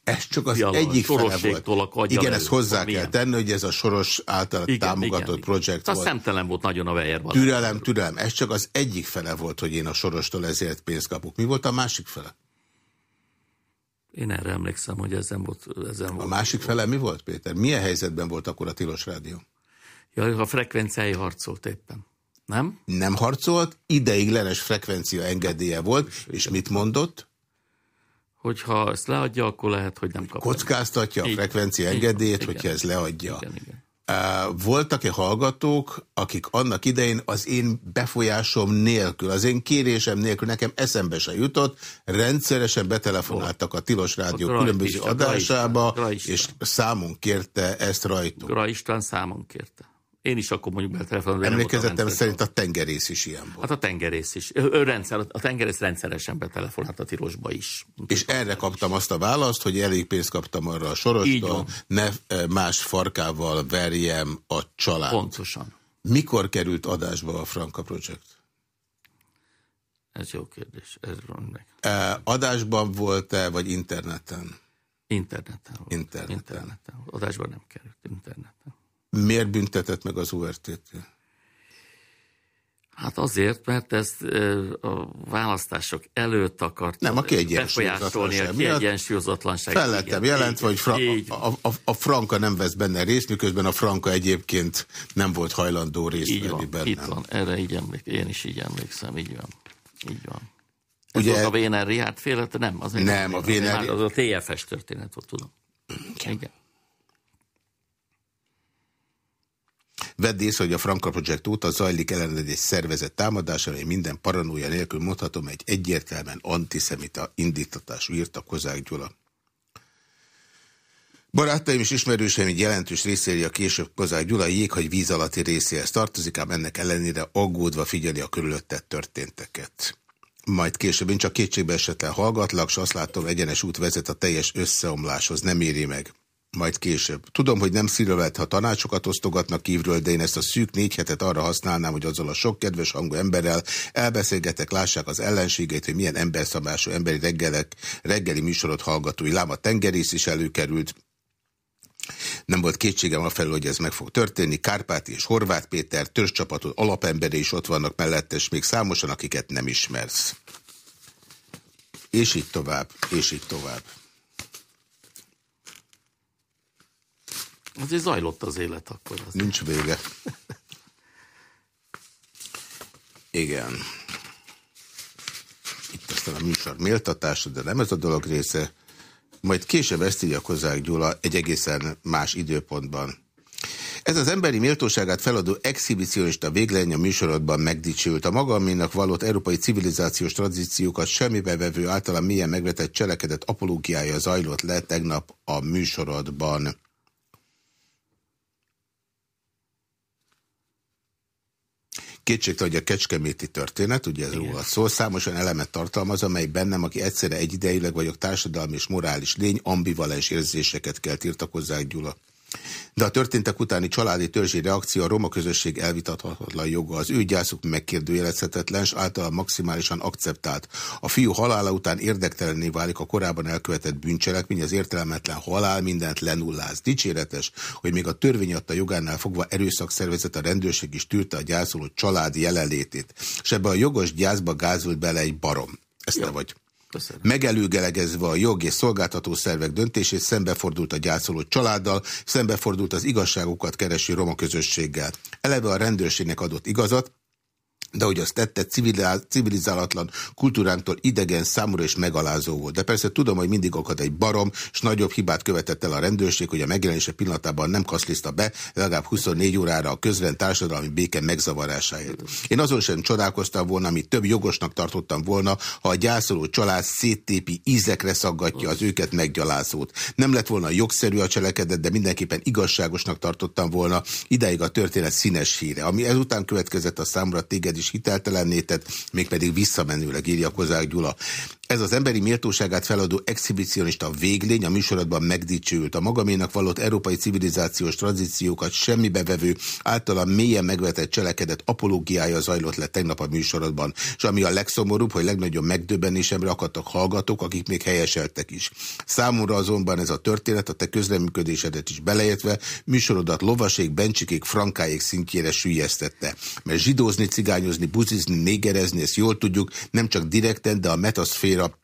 ez csak az Fiala, egyik fele volt. Igen, ezt hozzá kell milyen? tenni, hogy ez a Soros által igen, támogatott igen, projekt volt. szemtelen volt nagyon a Weyer Türelem, türelem. Ez csak az egyik fele volt, hogy én a Sorostól ezért pénzt kapok. Mi volt a másik fele? Én erre emlékszem, hogy ezen volt. Ezen a volt. másik fele mi volt, Péter? Milyen helyzetben volt akkor a Tilos Rádió? Ja, a frekvenciái harcolt éppen. Nem? Nem harcolt, ideiglenes frekvencia engedélye volt, és mit mondott? Hogyha ezt leadja, akkor lehet, hogy nem kap. Kockáztatja a frekvencia engedélyét, igen, hogyha ez leadja. Igen, igen. Voltak-e hallgatók, akik annak idején az én befolyásom nélkül, az én kérésem nélkül, nekem eszembe se jutott, rendszeresen betelefonáltak a Tilos Rádió különböző adásába, és számon kérte ezt rajtuk. Gra István számon kérte. Én is akkor mondjuk betelefonálom. Emlékezetem szerint a tengerész is ilyen volt. Hát a tengerész is. Ő, ő rendszer, a tengerész rendszeresen betelefonált a Tirosba is. És erre kaptam azt a választ, hogy elég pénzt kaptam arra a sorostól, ne más farkával verjem a család. Pontosan. Mikor került adásba a Franka Project? Ez jó kérdés. Ez meg. E, adásban volt-e, vagy interneten? Interneten. Interneten. interneten. Adásban nem került, interneten. Miért büntetett meg az URTT? Hát azért, mert ezt a választások előtt akart Nem, a befolyásolni a kiegyensúlyozatlanság. Fel lettem jelentve, hogy fra a, a, a Franka nem vesz benne részt, miközben a Franka egyébként nem volt hajlandó részt így venni benne. Itt van, erre így emlék, én is így emlékszem, így van. Így van. Ez Ugye, volt a Véner Rihárd féle, nem, az nem, a Véner... Az a TFS történet volt, tudom. Igen. Igen. Vedd észre, hogy a Franka Project óta zajlik ellened egy szervezett támadás, amely minden paranója nélkül mondhatom egy egyértelműen antiszemita indítatású írta Kozák Gyula. Barátaim és ismerőseim egy jelentős részéri a később Kozák Gyula jéghagy víz alatti részéhez tartozik, ám ennek ellenére aggódva figyeli a körülöttet történteket. Majd később én csak kétségbe esetlen hallgatlak, és azt látom, egyenes út vezet a teljes összeomláshoz, nem éri meg majd később. Tudom, hogy nem szívelet, ha tanácsokat osztogatnak kívül, de én ezt a szűk négy hetet arra használnám, hogy azzal a sok kedves hangú emberrel elbeszélgetek, lássák az ellenségeit, hogy milyen emberszabású emberi reggelek, reggeli műsorot hallgatói. Lám a tengerész is előkerült, nem volt kétségem a felül, hogy ez meg fog történni. Kárpáti és Horváth Péter törzscsapatod alapembere is ott vannak mellette, és még számosan, akiket nem ismersz. És így tovább, és így tovább. Azért zajlott az élet akkor. Az Nincs vége. Igen. Itt aztán a műsor méltatása, de nem ez a dolog része. Majd később ezt írja Kozák Gyula egy egészen más időpontban. Ez az emberi méltóságát feladó exhibicionista véglenye a műsorodban megdicsült. A magaménak valót európai civilizációs tradíciókat semmibe vevő általán milyen megvetett cselekedet apológiája zajlott le tegnap a műsorodban. Kétségtelen, hogy a kecskeméti történet, ugye ez róla szól, számosan elemet tartalmaz, amely bennem, aki egyszerre egyidejileg vagyok társadalmi és morális lény, ambivalens érzéseket kell tiltakozzák Gyula. De a történtek utáni családi törzsi reakció a roma közösség elvitathatatlan joga. Az ő gyászuk megkérdőjelezhetetlen, és általán maximálisan akceptált. A fiú halála után érdektelenné válik a korábban elkövetett bűncselekmény, az értelmetlen halál mindent lenulláz. Dicséretes, hogy még a törvény adta jogánál fogva erőszakszervezet a rendőrség is tűrte a gyászoló család jelenlétét. És ebbe a jogos gyászba gázult bele egy barom. Ezt te vagy. Köszönöm. Megelőgelegezve a jog és szolgáltató szervek döntését szembefordult a gyászoló családdal, szembefordult az igazságokat kereső roma közösséggel. Eleve a rendőrségnek adott igazat, de hogy azt tette, civilizálatlan kultúránktól idegen, számúra és megalázó volt. De persze tudom, hogy mindig akad egy barom, és nagyobb hibát követett el a rendőrség, hogy a megjelenése pillanatában nem kaszliszta be legalább 24 órára a közrend társadalmi béke megzavarásáért. Én azon sem csodálkoztam volna, amit több jogosnak tartottam volna, ha a gyászoló család széttépi ízekre szaggatja az őket meggyalázót. Nem lett volna jogszerű a cselekedet, de mindenképpen igazságosnak tartottam volna idáig a történet színes híre. Ami ezután következett a számra téged is is hiteltelenné tett, mégpedig visszamenőleg írja Kozák Gyula. Ez az emberi méltóságát feladó exhibicionista véglény a műsorodban megdicsült. A magaménak valott európai civilizációs tradíciókat semmibe vevő, általán mélyen megvetett cselekedet apológiája zajlott le tegnap a műsorodban. És ami a legszomorúbb, hogy legnagyobb megdöbbenésemre akadtak hallgatók, akik még helyeseltek is. Számomra azonban ez a történet, a te közreműködésedet is beleértve, műsorodat lovaség, bencsikék, frankáék szintjére sűjesztette. Mert zsidózni, cigányozni, buzizni, négerezni, ezt jól tudjuk, nem csak direkten, de a metaszféra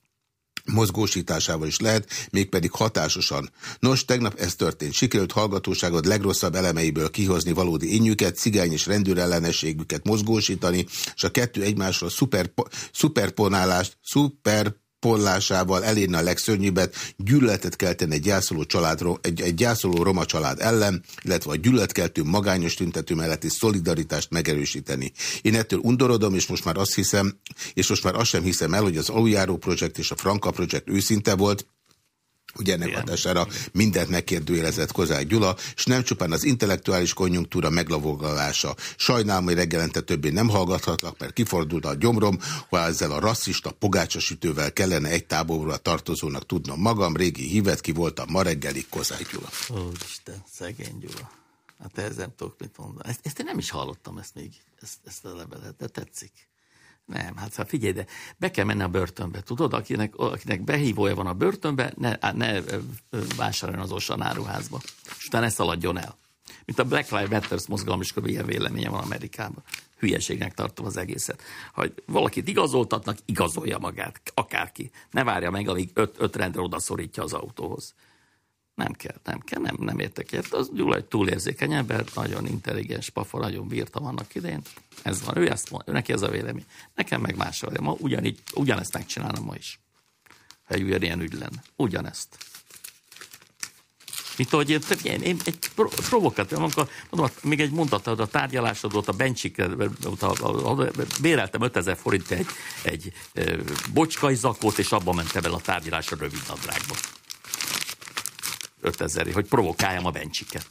mozgósításával is lehet, mégpedig hatásosan. Nos, tegnap ez történt. Sikerült hallgatóságod legrosszabb elemeiből kihozni valódi innyüket, cigány és rendőrellenességüket mozgósítani, és a kettő szuper, szuperponálást, szuper pollásával elérni a legszörnyűbbet, gyűlöletet kelteni egy gyászoló, család, egy, egy gyászoló roma család ellen, illetve a gyűlöletkeltő magányos tüntető melletti szolidaritást megerősíteni. Én ettől undorodom, és most már azt hiszem, és most már azt sem hiszem el, hogy az Aljáró projekt és a Franka projekt őszinte volt, Ugye ennek hatására mindent megkérdőjelezett Kozák Gyula, és nem csupán az intellektuális konjunktúra meglavogalása. Sajnálom, hogy reggelente többé nem hallgathatlak, mert kifordult a gyomrom, hogy ezzel a rasszista pogácsasütővel kellene egy táborra tartozónak tudnom magam. Régi hívet ki voltam ma reggelig Kozák Gyula. Úristen, szegény Gyula. Hát ez nem tudok mit mondani. Ezt, ezt én nem is hallottam, ezt még, ezt, ezt a levelet, de tetszik. Nem, hát szóval figyelj, de be kell menni a börtönbe, tudod? Akinek, akinek behívója van a börtönbe, ne, ne vásároljon az Osan áruházba. És utána ne szaladjon el. Mint a Black Lives Matter mozgalom is ilyen véleménye van Amerikában. Hülyeségnek tartom az egészet. Ha valakit igazoltatnak, igazolja magát, akárki. Ne várja meg, amíg öt, öt rendre odaszorítja az autóhoz. Nem kell, nem kell, nem, nem értek ért. Az Gyula egy túlérzékeny ember, nagyon intelligens pafa, nagyon bírta vannak idején. Ez van, ő ezt mondja, neki ez a vélemény. Nekem meg más vagy. Ma ugyanígy, ugyanezt megcsinálom ma is. Ha egy ilyen ügy lenne. Ugyanezt. Mint ahogy én, én, én egy provokatív, amikor mondom, még egy mondatod a tárgyalásod volt a bencsik, béreltem 5000 forint egy, egy bocskai zakót, és abban mentem el a tárgyalásra rövid nadrágba. 5000 hogy provokáljam a bencsiket.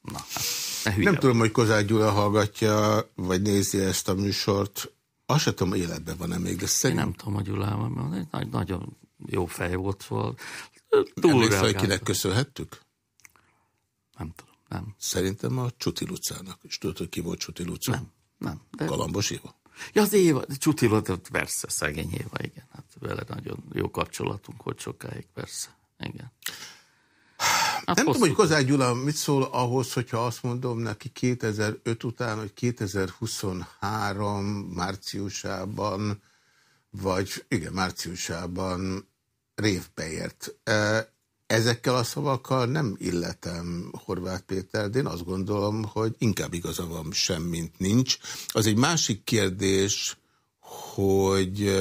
Na, hát, Nem tudom, hogy Kozák Gyula hallgatja, vagy nézi ezt a műsort. Azt sem tudom, életben van-e még, de szerint... Én nem tudom, hogy Gyulában, nagy, nagyon jó fej volt, szóval túl hogy kinek köszönhettük? Nem tudom, nem. Szerintem a Csuti Lucának. És tudod, hogy ki volt Csuti Luca? Nem, nem. De... Galambos Éva? Ja, az Éva, Csuti Luca, persze, szegény Éva, igen. Hát vele nagyon jó kapcsolatunk volt sokáig, persze. Igen. Hát nem tudom, hogy Kozák Gyula mit szól ahhoz, hogyha azt mondom neki 2005 után, hogy 2023 márciusában, vagy igen, márciusában révbe ért. E, ezekkel a szavakkal nem illetem Horváth Péter, de én azt gondolom, hogy inkább igaza van sem, mint nincs. Az egy másik kérdés, hogy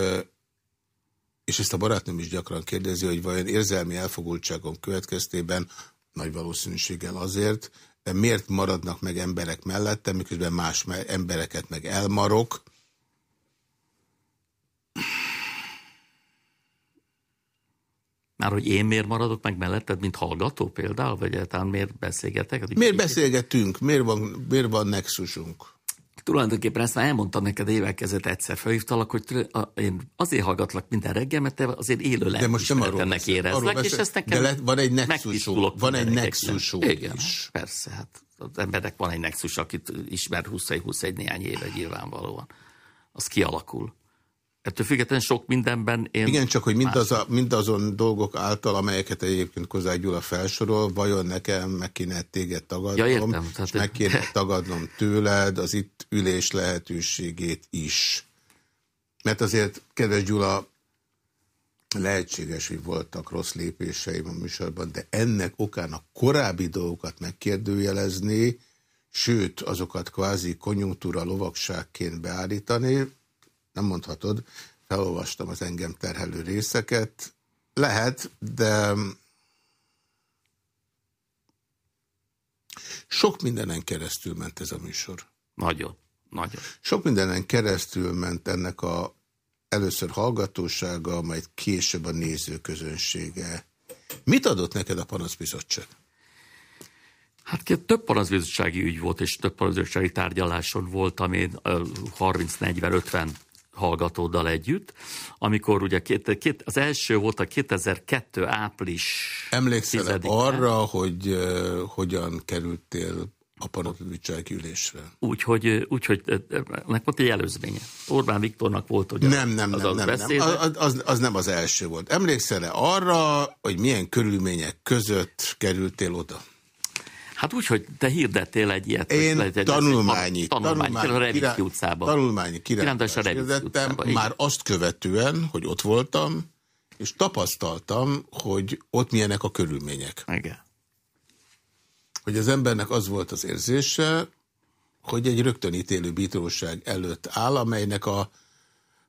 és ezt a barátnőm is gyakran kérdezi, hogy vajon érzelmi elfogultságom következtében nagy valószínűséggel azért, de miért maradnak meg emberek mellettem, miközben más embereket meg elmarok. Már hogy én miért maradok meg melletted, mint hallgató például, vagy egyáltalán miért beszélgetek? Miért beszélgetünk? Miért van, miért van nexusunk? Tulajdonképpen ezt már elmondtam neked évek ezelőtt egyszer felhívtalak, hogy én azért hallgatlak minden reggel, mert te azért élő De most nem arról ennek érezlek, és ezt nekem De le, van egy nexusunk, van egy nexusunk Igen, is. persze, hát az emberek van egy nexus, akit ismer 20-21 néhány éve nyilvánvalóan. Az kialakul. Ettől függetlenül sok mindenben én... Igen, csak hogy mindaz a, mindazon dolgok által, amelyeket egyébként Kozák Gyula felsorol, vajon nekem meg kéne téged tagadnom, ja, értem, és meg kéne (laughs) tagadnom tőled az itt ülés lehetőségét is. Mert azért, kedves Gyula, lehetséges, hogy voltak rossz lépéseim a műsorban, de ennek okán a korábbi dolgokat megkérdőjelezni, sőt, azokat kvázi konjunktúra lovagságként beállítani, nem mondhatod, felolvastam az engem terhelő részeket. Lehet, de sok mindenen keresztül ment ez a műsor. Nagyon, nagyon. Sok mindenen keresztül ment ennek a először hallgatósága, majd később a nézőközönsége. Mit adott neked a panaszbizottság? Hát több panaszbizottsági ügy volt, és több panaszbizottsági tárgyaláson voltam én 30-40-50 hallgatóddal együtt, amikor ugye két, két, az első volt a 2002 április Emlékszel arra, hogy uh, hogyan kerültél a panaszbizottsági ülésre? Úgyhogy úgy, hogy, ennek volt egy előzménye. Orbán Viktornak volt, hogy nem, nem, az nem, nem, nem. Az, az, az nem az első volt. Emlékszel-e arra, hogy milyen körülmények között kerültél oda? Hát úgy, hogy te hirdettél egy ilyet. Én egy, egy, tanulmányi, tanulmányi, tanulmányi, a Revicki utcában. Tanulmányi kirántást hirdettem, már azt követően, hogy ott voltam, és tapasztaltam, hogy ott milyenek a körülmények. Igen. Hogy az embernek az volt az érzése, hogy egy rögtön ítélő bíróság előtt áll, amelynek a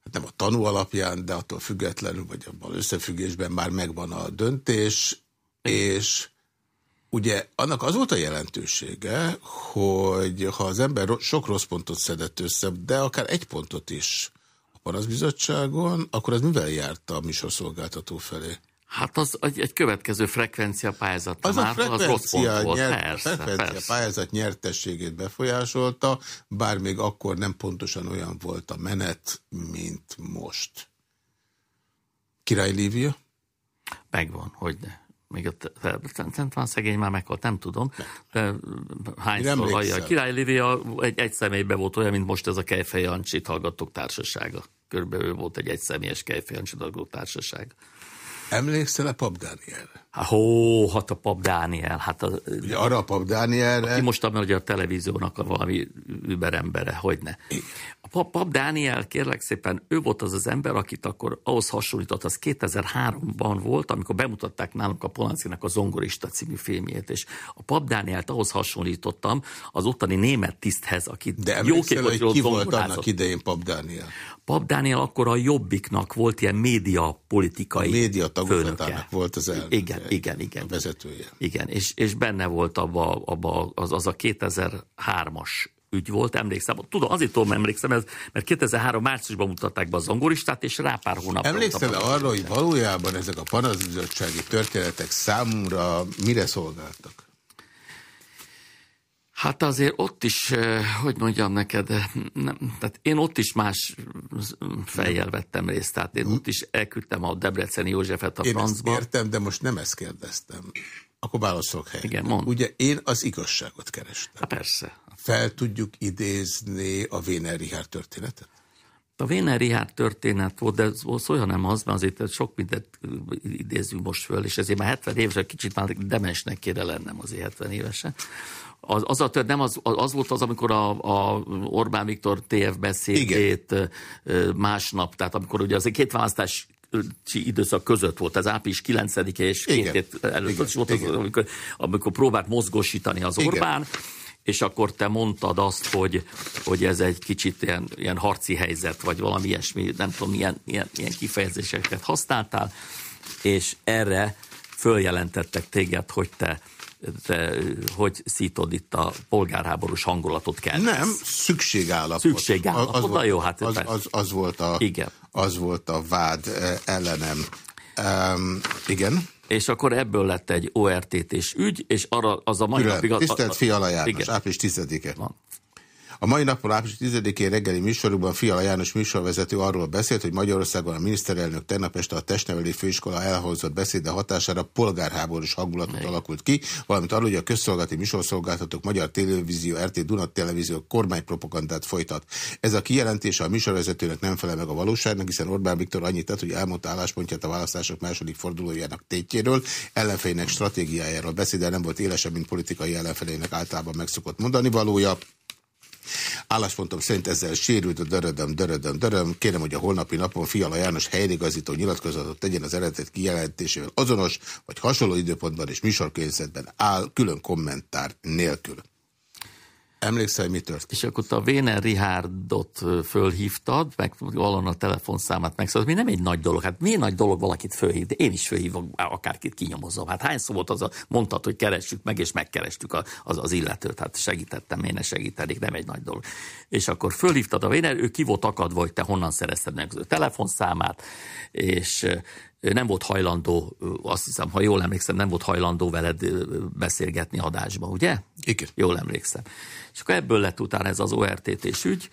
hát nem a tanú alapján, de attól függetlenül, vagy abban összefüggésben már megvan a döntés, és Ugye annak az volt a jelentősége, hogy ha az ember sok rossz pontot szedett össze, de akár egy pontot is a panaszbizottságon, akkor az mivel járt a műsorszolgáltató felé? Hát az egy, egy következő frekvencia pályázat. Az már, a frekvencia, az. Nyert, persze, frekvencia persze. pályázat nyertességét befolyásolta, bár még akkor nem pontosan olyan volt a menet, mint most. Király Lívia? Megvan, hogy ne még ott van szegény már meghalt, nem tudom. De hányszor hallja. Király Livia egy, egy személyben volt olyan, mint most ez a Kejfej Jancsit hallgatók társasága. Körülbelül volt egy egyszemélyes Kejfej Jancsit hallgatók társaság. Emlékszel a Pap Dánielre? Hó, hát a Pap Dániel. Hát a, ugye arra a Pap Dánielre... Aki most hogy a televíziónak a valami überembere, hogy ne. A pap, pap Dániel, kérlek szépen, ő volt az az ember, akit akkor ahhoz hasonlított, az 2003-ban volt, amikor bemutatták nálunk a Polancinak a Zongorista című filmjét, és a Pap Dánielt ahhoz hasonlítottam az ottani német tiszthez, akit De emlékszel, hogy ki volt annak idején Pap Dániel? Pap Dániel akkor a Jobbiknak volt ilyen média politikai a média volt az elnök. Igen, igen, igen. A vezetője. Igen, és, és benne volt abba, abba az, az a 2003-as ügy volt, emlékszem. Tudom, azért tudom, emlékszem, ez, mert 2003 márciusban mutatták be az angolistát, és rá pár hónap. Emlékszel arra, hogy valójában ezek a panaszbizottsági történetek számomra mire szolgáltak? Hát azért ott is, hogy mondjam neked, nem, tehát én ott is más fejjel vettem részt, tehát én ott is elküldtem a Debreceni Józsefet a én francba. Én értem, de most nem ezt kérdeztem. Akkor válaszolok helyet. Igen, mond. Ugye én az igazságot kerestem. Hát persze. Fel tudjuk idézni a Véner Richard történetet? A Véner Richard történet volt, de olyan nem az, mert azért sok mindent idézünk most föl, és ezért már 70 évesen kicsit már demensnek kéne lennem azért 70 évesen az, az a tört, nem az, az volt az, amikor a, a Orbán Viktor TF beszédét Igen. másnap, tehát amikor ugye az két választás időszak között volt, ez április 9 -e és két előtt volt az, amikor, amikor próbált mozgosítani az Orbán, Igen. és akkor te mondtad azt, hogy, hogy ez egy kicsit ilyen, ilyen harci helyzet, vagy valami ilyesmi, nem tudom, milyen, milyen, milyen kifejezéseket használtál, és erre följelentettek téged, hogy te te, hogy szítod itt a polgárháborús hangulatot kell. Nem, szükségállapot. Szükségállapot, az, az, volt, jó, hát az, az, az, volt a, igen. Az volt a vád eh, ellenem. Um, igen. És akkor ebből lett egy ORTT-s ügy, és arra az a mai Külön, napig... Tisztelt Fiala János, április 10-e. A mai napon április 10-én reggeli műsorukban Fiala János műsorvezető arról beszélt, hogy Magyarországon a miniszterelnök tegnap este a testnevelő főiskola elhozott beszéde hatására polgárháborús hangulatot Igen. alakult ki, valamint arról, hogy a közszolgálati műsorszolgáltatók Magyar Televízió, RT Dunat Televízió kormánypropagandát folytat. Ez a kijelentése a műsorvezetőnek nem felel meg a valóságnak, hiszen Orbán Viktor annyit tett, hogy elmondta álláspontját a választások második fordulójának tétjéről, ellenfejének stratégiájáról beszéde nem volt élesebb, mint politikai ellenfelének általában megszokott mondani valója. Álláspontom szerint ezzel sérült a dörödöm, dörödöm, döröm. Kérem, hogy a holnapi napon Fiala János helyreigazító nyilatkozatot tegyen az eredet kijelentésével azonos, vagy hasonló időpontban és műsorkényzetben áll, külön kommentár nélkül. Emlékszel, mi történt? És akkor a Véner Richardot fölhívtad, meg valahol a telefonszámát megszólalt. Mi nem egy nagy dolog. Hát miért nagy dolog valakit fölhívni? Én is fölhívom, akárkit kinyomozom. Hát hány szó volt az a, mondtad, hogy keressük meg, és megkerestük a, az, az illetőt. Hát segítettem, én ne segítenék, nem egy nagy dolog. És akkor fölhívtad a Véner, ő ki volt akadva, hogy te honnan szerezted meg az ő telefonszámát, és nem volt hajlandó, azt hiszem, ha jól emlékszem, nem volt hajlandó veled beszélgetni adásba, ugye? Igen. Jól emlékszem. És akkor ebből lett utána ez az ORTT-s ügy,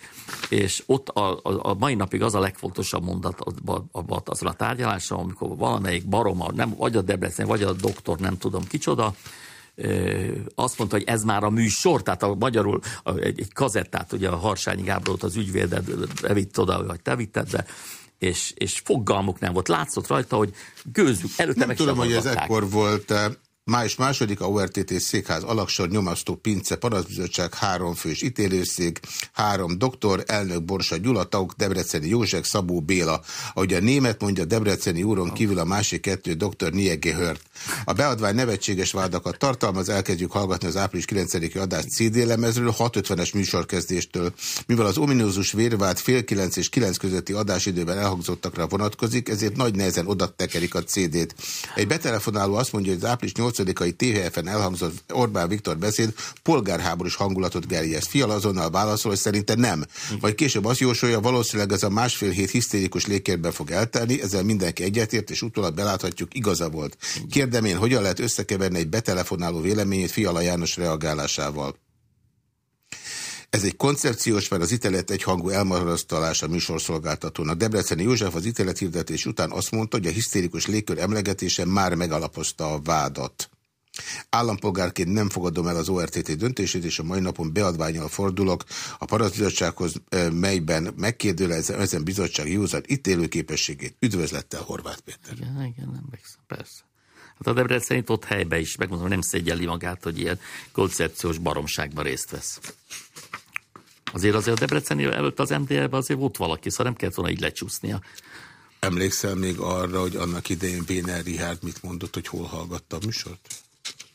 és ott a, a, a mai napig az a legfontosabb mondat azon a tárgyaláson, amikor valamelyik baroma, nem, vagy a Debrecen, vagy a doktor, nem tudom kicsoda, azt mondta, hogy ez már a műsor, tehát a magyarul egy, egy kazettát, ugye a Harsányi Gáborot az ügyvédet evitt oda, vagy te vitted be, és, és fogalmuk nem volt. Látszott rajta, hogy gőzük előtte nem meg tudom, hogy ez ekkor volt Május második a ORTT székház alaksor nyomasztó pince panaszbizottság három fős ítélőszék, három doktor, elnök Borsa Gyula, Tauk, Debreceni József, Szabó Béla. Ahogy a német mondja, Debreceni úron kívül a másik kettő doktor Niege Hört. A beadvány nevetséges vádakat tartalmaz, elkezdjük hallgatni az április 9-i adás CD lemezről, 6.50-es műsorkezdéstől. Mivel az ominózus vérvált fél 9 és 9 közötti adásidőben elhangzottakra vonatkozik, ezért nagy nehezen oda tekerik a CD-t. Egy betelefonáló azt mondja, hogy az április 8-ai THF-en elhangzott Orbán Viktor beszéd polgárháborús hangulatot gerjeszt. Fiala azonnal válaszol, hogy szerinte nem. Vagy később azt jósolja, valószínűleg ez a másfél hét hisztérikus légkérben fog eltelni, ezzel mindenki egyetért, és utólag beláthatjuk, igaza volt. Kérdem én, hogyan lehet összekeverni egy betelefonáló véleményét Fiala János reagálásával? Ez egy koncepciós, mert az ítélet egyhangú elmarasztalás a műsorszolgáltatónak. Debreceni József az hirdetés után azt mondta, hogy a hisztérikus légkör emlegetése már megalapozta a vádat. Állampolgárként nem fogadom el az ORTT döntését, és a mai napon beadványal fordulok a parazbizottsághoz, melyben megkérdőlezem ezen bizottság józan ítélőképességét. Üdvözlettel, Horváth Péter. Igen, igen, nem persze. Hát a Debreceni ott helybe is, megmondom, nem szégyelli magát, hogy ilyen koncepciós baromságban részt vesz. Azért azért a Debreceni előtt az MDL-ben azért volt valaki, szóval nem kellett volna így lecsúsznia. Emlékszel még arra, hogy annak idején Béner Richard mit mondott, hogy hol hallgatta a műsort?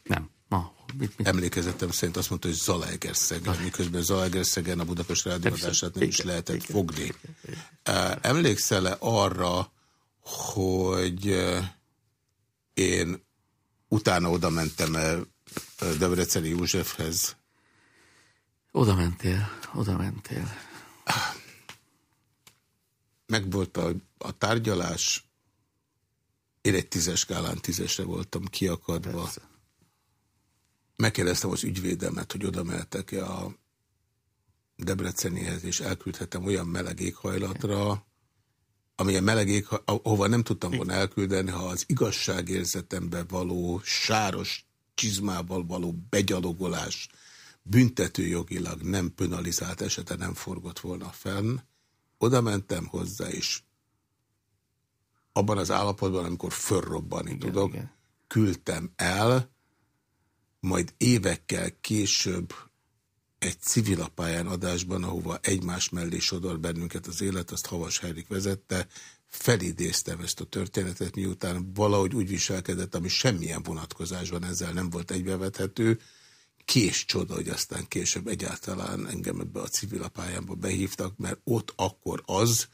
Nem. Na, mit, mit? Emlékezetem szerint azt mondta, hogy Zalaegerszegen, miközben Zalaegerszegen a Budapest rádióadását nem is lehetett igen, fogni. Igen, igen. Emlékszel-e arra, hogy én utána oda mentem el Debreceni Józsefhez, oda mentél, oda mentél. Megvolt a, a tárgyalás, én egy tízes skálán tízesre voltam kiakadva. Persze. Megkérdeztem az ügyvédemet, hogy oda mehetek-e a Debrecenihez, és elküldhetem olyan meleg éghajlatra, amilyen meleg ég, ahova nem tudtam volna elküldeni, ha az igazságérzetembe való sáros csizmával való begyalogolás büntetőjogilag nem penalizált esete nem forgott volna fenn, oda mentem hozzá, és abban az állapotban, amikor fölrobbani igen, tudok, igen. küldtem el, majd évekkel később egy civilapályán adásban, ahova egymás mellé sodor bennünket az élet, azt Havas Henrik vezette, felidéztem ezt a történetet, miután valahogy úgy viselkedett, ami semmilyen vonatkozásban ezzel nem volt egybevethető, kés csoda, hogy aztán később egyáltalán engem ebbe a civil pályámba behívtak, mert ott akkor az...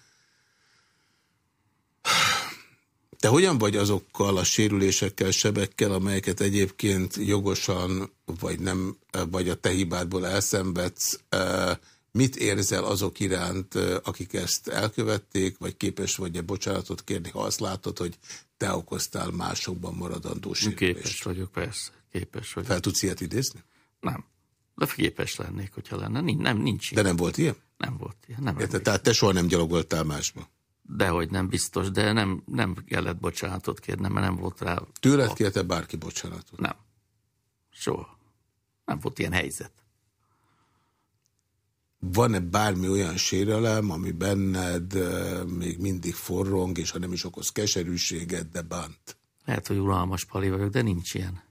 Te hogyan vagy azokkal a sérülésekkel, sebekkel, amelyeket egyébként jogosan, vagy nem, vagy a te hibádból elszenvedsz, mit érzel azok iránt, akik ezt elkövették, vagy képes vagy-e bocsánatot kérni, ha azt látod, hogy te okoztál másokban maradandó sérülést? Képes vagyok, persze. Képes vagyok. Fel tudsz ilyet idézni? Nem. De képes lennék, hogyha lenne. Nincs, nem, nincs ilyen. De nem volt ilyen? Nem volt ilyen. Nem Érte, tehát te soha nem gyalogoltál másba? Dehogy nem biztos, de nem, nem kellett bocsánatot kérnem, mert nem volt rá... Tőled kérte bárki bocsánatot? Nem. Soha. Nem volt ilyen helyzet. Van-e bármi olyan sérelem, ami benned még mindig forrong, és ha nem is okoz keserűséget, de bánt? Lehet, hogy uralmas pali vagyok, de nincs ilyen.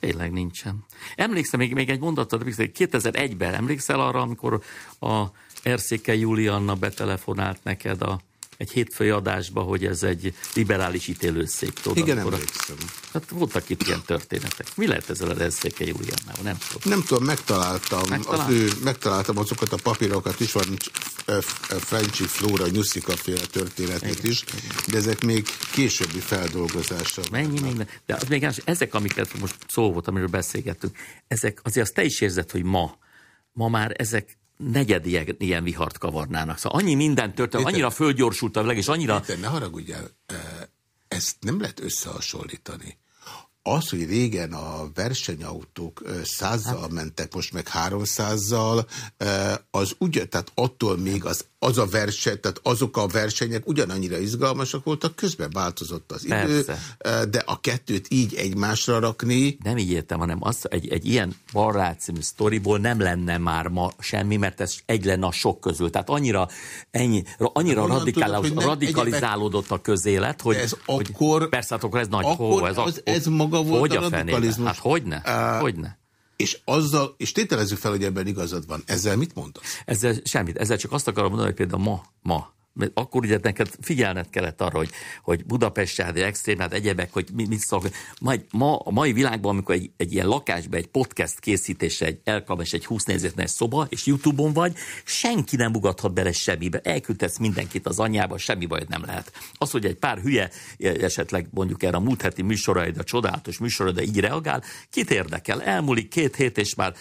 Tényleg nincsen. Emlékszem, még, még egy mondatot, 2001-ben emlékszel arra, amikor a Erszéke Julianna betelefonált neked a egy hétfői adásba, hogy ez egy liberális ítélőszék. Tudod, Igen, akkor emlékszem. Hát voltak itt ilyen történetek. Mi lehet ezzel az Eszéke Juliannával? Nem tudom. Nem tudom, megtaláltam, Megtalál? az ő, megtaláltam azokat a papírokat is, van Frenchy Flóra, Nyuszika féle történetét Igen. is, de ezek még későbbi feldolgozásra. Mennyi minden. De az még ezek, amiket most szó volt, amiről beszélgettünk, ezek azért azt te is érzed, hogy ma, ma már ezek negyed ilyen, ilyen vihart kavarnának. Szóval annyi minden történt, annyira fölgyorsult a világ, és annyira... Péter, ne haragudjál, ezt nem lehet összehasonlítani. Az, hogy régen a versenyautók százzal hát. mentek, most meg háromszázzal, az ugye, tehát attól még az az a verseny, tehát azok a versenyek ugyanannyira izgalmasak voltak, közben változott az idő, Persze. de a kettőt így egymásra rakni... Nem így értem, hanem az, egy, egy ilyen barát című sztoriból nem lenne már ma semmi, mert ez egy lenne a sok közül. Tehát annyira, ennyi, annyira radikál, tudod, radikalizálódott a közélet, hogy, ez hogy akkor, persze, hát akkor ez nagy akkor hó, ez, az, ez maga volt hogy a radikalizmus. Hát hogyne? Uh, hogyne? És azzal, és tételezzük fel, hogy ebben igazad van. Ezzel mit mondasz? Ezzel semmit. Ezzel csak azt akarom mondani, hogy például ma, ma mert akkor ugye neked figyelned kellett arra, hogy, hogy Budapest, hát extrém, hát egyebek, hogy mit, mit szól. Majd ma, a mai világban, amikor egy, egy ilyen lakásban egy podcast készítése, egy elkalmas, egy 20 négyzetnes szoba, és Youtube-on vagy, senki nem ugathat bele semmibe. Elküldhetsz mindenkit az anyjába, semmi bajod nem lehet. Az, hogy egy pár hülye esetleg mondjuk erre a múlt heti műsoraid, a csodálatos műsoraid, így reagál, kit érdekel? Elmúlik két hét, és már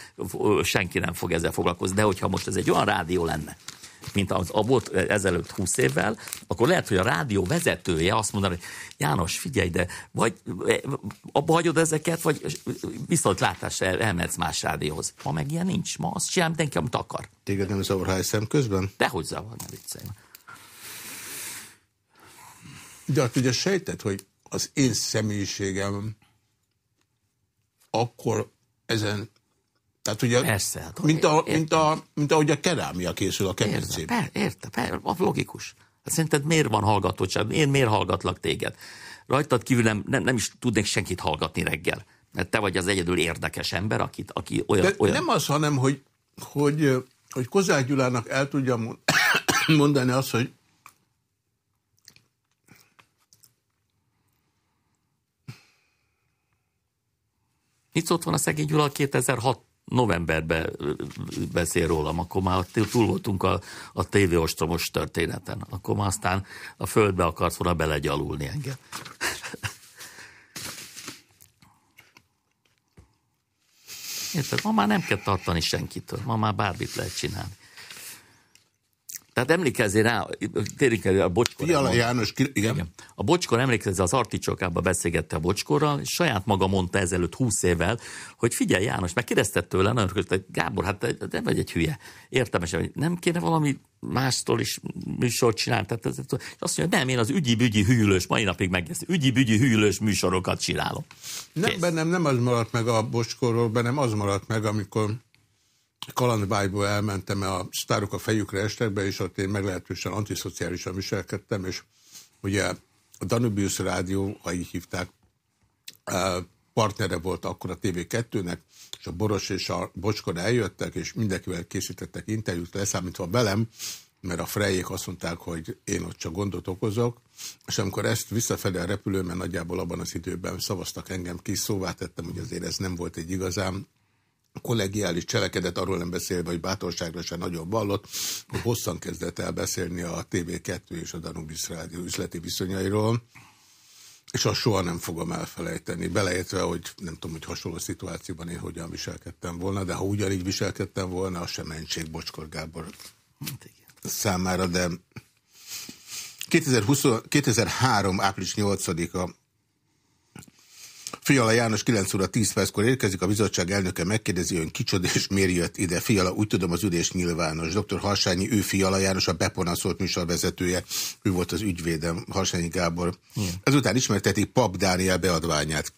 senki nem fog ezzel foglalkozni. De hogyha most ez egy olyan rádió lenne, mint az a volt ezelőtt 20 évvel, akkor lehet, hogy a rádió vezetője azt mondaná, hogy János, figyelj, de vagy abba hagyod ezeket, vagy viszont látásra el, elmehetsz más rádióhoz. Ma meg ilyen nincs. Ma azt csinál mindenki, amit akar. Téged nem zavar, ha eszem közben? Dehogy zavar, ne viccelj. De hát ugye sejtett, hogy az én személyiségem akkor ezen tehát ugye, Persze, hát, mint, a, mint, a, mint ahogy a kerámia készül a kemencében. Érte, érte, per, logikus. Hát szerinted miért van hallgatottság? Én miért hallgatlak téged? Rajtad kívül nem, nem, nem is tudnék senkit hallgatni reggel. Mert te vagy az egyedül érdekes ember, akit, aki olyan... De olyan... nem az, hanem, hogy, hogy, hogy Kozák Gyulának el tudja (coughs) mondani azt, hogy Mit szólt van a szegény Gyula 2006 novemberben beszél rólam, akkor már túl voltunk a, a tévéostromos történeten. Akkor már aztán a földbe akart volna belegyalulni engem. Érted? Ma már nem kell tartani senkitől, ma már bármit lehet csinálni. Tehát emlékezzél rá, térjünk el a bocskor. Fiala János, igen. igen. A bocskor emlékezzél, az articsokába beszélgette a bocskorral, és saját maga mondta ezelőtt húsz évvel, hogy figyelj János, meg kérdezte tőle, nagyon hogy Gábor, hát te nem vagy egy hülye. Értelmes, hogy nem kéne valami mástól is műsort csinálni. Tehát, ez, és azt mondja, nem, én az ügyi-bügyi hűlős, mai napig megjegyzem, ügyi-bügyi hűlős műsorokat csinálom. Nem, bennem nem az maradt meg a bocskorról, bennem az maradt meg, amikor kalandbájból elmentem, a sztárok a fejükre estek be, és ott én meglehetősen antiszociálisan viselkedtem, és ugye a Danubius Rádió, ha így hívták, partnere volt akkor a TV2-nek, és a Boros és a Bocskor eljöttek, és mindenkivel készítettek interjút, leszámítva velem, mert a Frejék azt mondták, hogy én ott csak gondot okozok, és amikor ezt visszafelé a repülőben nagyjából abban az időben szavaztak engem ki, szóvá tettem, hogy azért ez nem volt egy igazán kollegiális cselekedet, arról nem beszélve, hogy bátorságra sem nagyon vallott, hogy hosszan kezdett el beszélni a TV2 és a Danubis Rádió üzleti viszonyairól, és azt soha nem fogom elfelejteni, beleértve, hogy nem tudom, hogy hasonló szituációban én hogyan viselkedtem volna, de ha ugyanígy viselkedtem volna, az sem mentség Bocskor Gábor számára, de 2020, 2003. április 8-a Fiala János 9 óra 10 perckor érkezik, a bizottság elnöke megkérdezi, hogy kicsoda és miért jött ide. Fiala, úgy tudom, az ülés nyilvános. Dr. Harsányi, ő Fiala János, a beponaszolt műsorvezetője, ő volt az ügyvédem, Harsányi Gábor. Igen. Ezután ismertetik Pap Dániel beadványát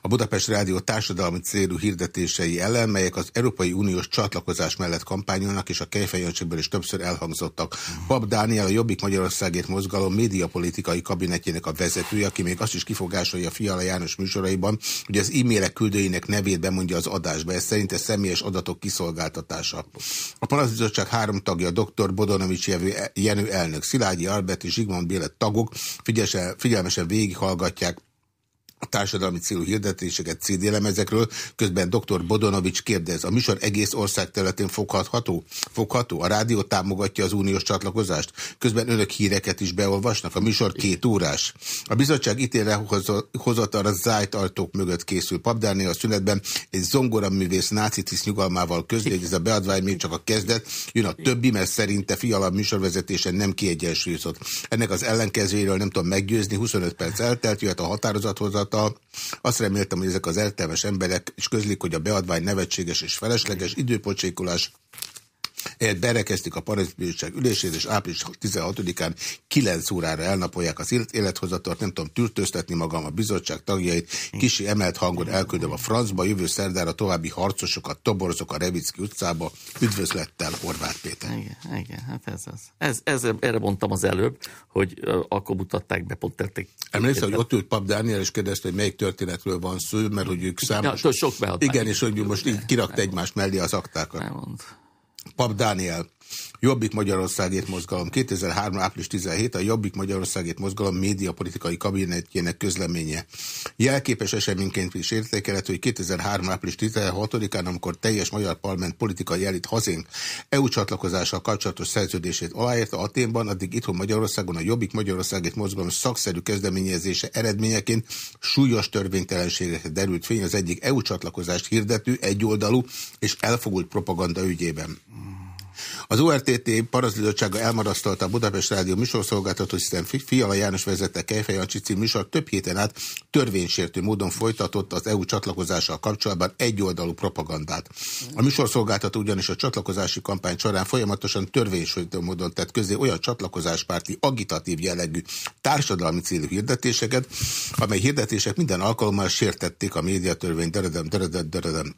a Budapest Rádió társadalmi célú hirdetései ellen, melyek az Európai Uniós csatlakozás mellett kampányolnak, és a Kejfejönségből is többször elhangzottak. Pap Dániel, a Jobbik Magyarországért mozgalom médiapolitikai kabinetjének a vezetője, aki még azt is kifogásolja Fiala János műsoraiban, hogy az e-mailek küldőinek nevét bemondja az adásba. Ez szerint ez személyes adatok kiszolgáltatása. A panaszbizottság három tagja, dr. Bodonovics Jenő elnök, Szilágyi Albert és Zsigmond Béle tagok figyelmesen végighallgatják társadalmi célú hirdetéseket CD lemezekről, közben dr. Bodonovics kérdez, a műsor egész ország területén fogható? Fogható? A rádió támogatja az uniós csatlakozást? Közben önök híreket is beolvasnak? A műsor két órás. A bizottság ítélre hozott arra zájt ajtók mögött készül. Papdárné a szünetben egy zongoraművész náci tiszt nyugalmával közli, hogy ez a beadvány még csak a kezdet, jön a többi, mert szerinte fiala műsorvezetésen nem kiegyensúlyozott. Ennek az ellenkezőjéről nem tudom meggyőzni, 25 perc eltelt, jöhet a határozathoz, feladata. Azt reméltem, hogy ezek az eltelmes emberek is közlik, hogy a beadvány nevetséges és felesleges időpocsékolás, berekeztik a Parancsbíróság ülését, és április 16-án 9 órára elnapolják az élethozatart, nem tudom tűrtőztetni magam a bizottság tagjait, kisi emelt hangon elküldöm a francba, jövő szerdára további harcosokat toborzok a Revicki utcába, üdvözlettel Horváth Péter. Igen, igen, hát ez az. Ez, ez, erre mondtam az előbb, hogy uh, akkor mutatták be, pont tették. Emlékszel, hogy ott ült Pap Dániel, és kérdezte, hogy melyik történetről van szó, mert hogy ők számos... Ja, sok Igen, és hogy most így kirakta egymás mellé az aktákat. Nem mond. Pap Dániel, Jobbik Magyarországért mozgalom 2003. április 17 a Jobbik Magyarországért mozgalom médiapolitikai kabinetjének közleménye. Jelképes eseményként is értékelhető, hogy 2003. április 16-án, amikor teljes magyar parlament politikai elit hazénk EU csatlakozással kapcsolatos szerződését aláírta Aténban, addig itthon Magyarországon a Jobbik Magyarországért mozgalom szakszerű kezdeményezése eredményeként súlyos törvénytelenségekre derült fény az egyik EU csatlakozást hirdető egyoldalú és elfogult propaganda ügyében. Az ORTT parazbizottsága elmarasztalta a Budapest Rádió műsorszolgáltató, hiszen Fiala János vezette Kejfej Jancsi műsor több héten át törvénysértő módon folytatott az EU csatlakozással kapcsolatban egyoldalú propagandát. A műsorszolgáltató ugyanis a csatlakozási kampány során folyamatosan törvénysértő módon tett közé olyan csatlakozáspárti agitatív jellegű társadalmi célú hirdetéseket, amely hirdetések minden alkalommal sértették a médiatörvény deredem, deredem, deredem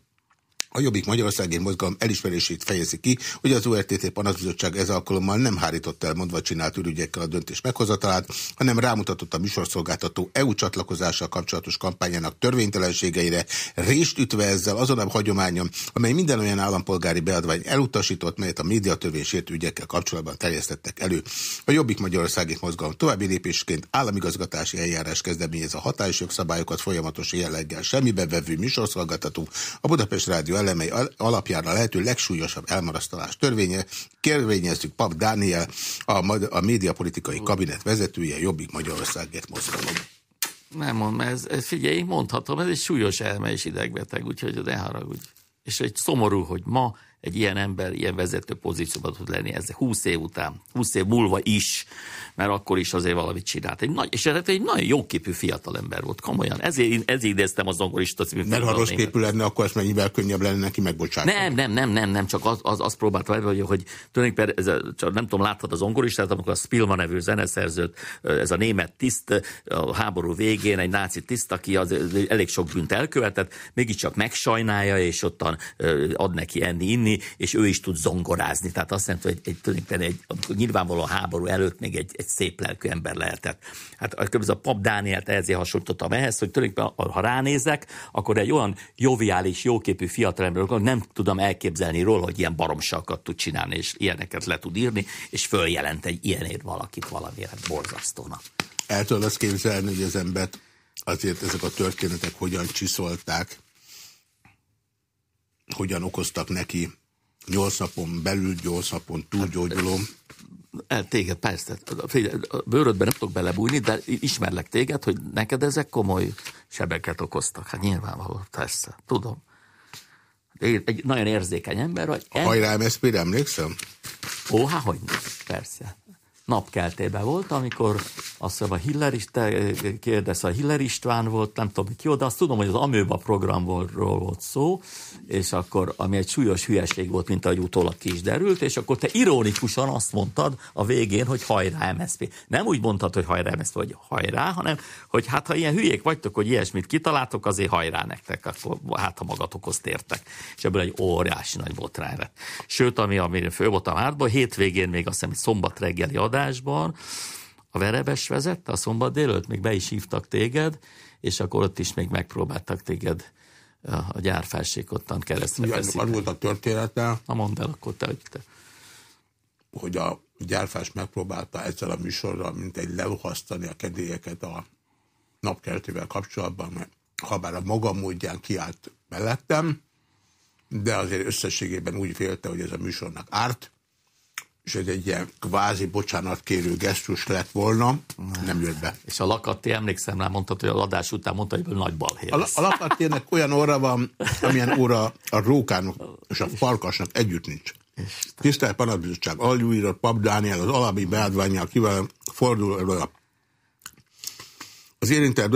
a Jobbik Magyarországért mozgalom elismerését fejezi ki, hogy az ORTT panaszbizottság ez alkalommal nem hárította el mondva csinált ürügyekkel a döntés meghozatalát, hanem rámutatott a műsorszolgáltató EU csatlakozással kapcsolatos kampányának törvénytelenségeire, részt ütve ezzel azon a hagyományom, amely minden olyan állampolgári beadvány elutasított, melyet a médiatörvény sértő ügyekkel kapcsolatban terjesztettek elő. A Jobbik Magyarországért mozgalom további lépésként államigazgatási eljárás kezdeményez a hatályos jogszabályokat folyamatos jelleggel semmibe vevő műsorszolgáltató, a Budapest Rádió elemei alapján a lehető legsúlyosabb elmarasztalás törvénye. Kérvényezzük Pap Dániel, a, a médiapolitikai kabinet vezetője, Jobbik Magyarországért mozgalom. Nem mond, mert ez, ez figyelj, mondhatom, ez egy súlyos elme és idegbeteg, úgyhogy ne haragudj. És egy szomorú, hogy ma egy ilyen ember ilyen vezető pozícióban tud lenni, ez 20 év után, 20 év múlva is, mert akkor is azért valamit csinált. Egy nagy, és egy nagyon jóképű fiatal ember volt, komolyan. Ezért, ezért idéztem az zongorista című Mert ha rossz képű lenne, akkor ezt mennyivel könnyebb lenne neki megbocsátani. Nem, nem, nem, nem, nem, csak az, az, azt próbáltam, hogy, hogy tulajdonképpen, ez a, csak nem tudom, láttad az zongoristát, amikor a Spilman nevű zeneszerzőt, ez a német tiszt a háború végén, egy náci tiszt, aki az, elég sok bűnt elkövetett, mégiscsak megsajnálja, és ottan ad neki enni, inni, és ő is tud zongorázni. Tehát azt jelenti, hogy egy, tulajdonképpen egy, nyilvánvalóan háború előtt még egy, egy szép lelkű ember lehetett. Hát a, a pap Dánielt ezért hasonlítottam ehhez, hogy tulajdonképpen ha ránézek, akkor egy olyan joviális, jóképű fiatalember, nem tudom elképzelni róla, hogy ilyen baromságokat tud csinálni, és ilyeneket le tud írni, és följelent egy ilyenért valakit valamire borzasztónak. El tudod azt képzelni, hogy az embert azért ezek a történetek hogyan csiszolták, hogyan okoztak neki nyolc napon belül, nyolc napon túl gyógyulom. El téged, persze. A bőrödben nem tudok belebújni, de ismerlek téged, hogy neked ezek komoly sebeket okoztak. Hát nyilvánvaló, persze, tudom. Én egy nagyon érzékeny ember vagy. A hajrám ezt emlékszem? Ó, hát hogy persze. Napkeltében volt, amikor azt hiszem a Hiller, kérdez, a Hiller István volt, nem tudom ki de azt tudom, hogy az Amőba programról volt szó, és akkor, ami egy súlyos hülyeség volt, mint ahogy utólag ki is derült, és akkor te ironikusan azt mondtad a végén, hogy hajrá MSZP. Nem úgy mondtad, hogy hajrá MSZP, vagy hajrá, hanem, hogy hát ha ilyen hülyék vagytok, hogy ilyesmit kitaláltok, azért hajrá nektek, akkor hát ha magatokhoz tértek. És ebből egy óriási nagy botrány lett. Sőt, ami, ami fő volt a hátban, hétvégén még azt hiszem, szombat reggeli adásban, a Verebes vezette a szombat délőtt, még be is hívtak téged, és akkor ott is még megpróbáltak téged a gyárfelségottan keresztül Ugye, az volt a története. Na mondd el akkor te, hogy te. Hogy a gyárfás megpróbálta ezzel a műsorral, mint egy lelohasztani a kedélyeket a napkeltével kapcsolatban, mert ha bár a maga módján kiállt mellettem, de azért összességében úgy vélte, hogy ez a műsornak árt, és ez egy ilyen kvázi bocsánatkérő gesztus lett volna, nem jött be. És a Lakatti, emlékszem rá, mondtad, hogy a adás után mondta, hogy nagy balhé A, a Lakattének olyan óra van, amilyen óra a rókának és a farkasnak együtt nincs. Tisztelt Panaszbizottság, aljúírott Pap Dániel az alapbi beadványjal kivel fordul a az érintett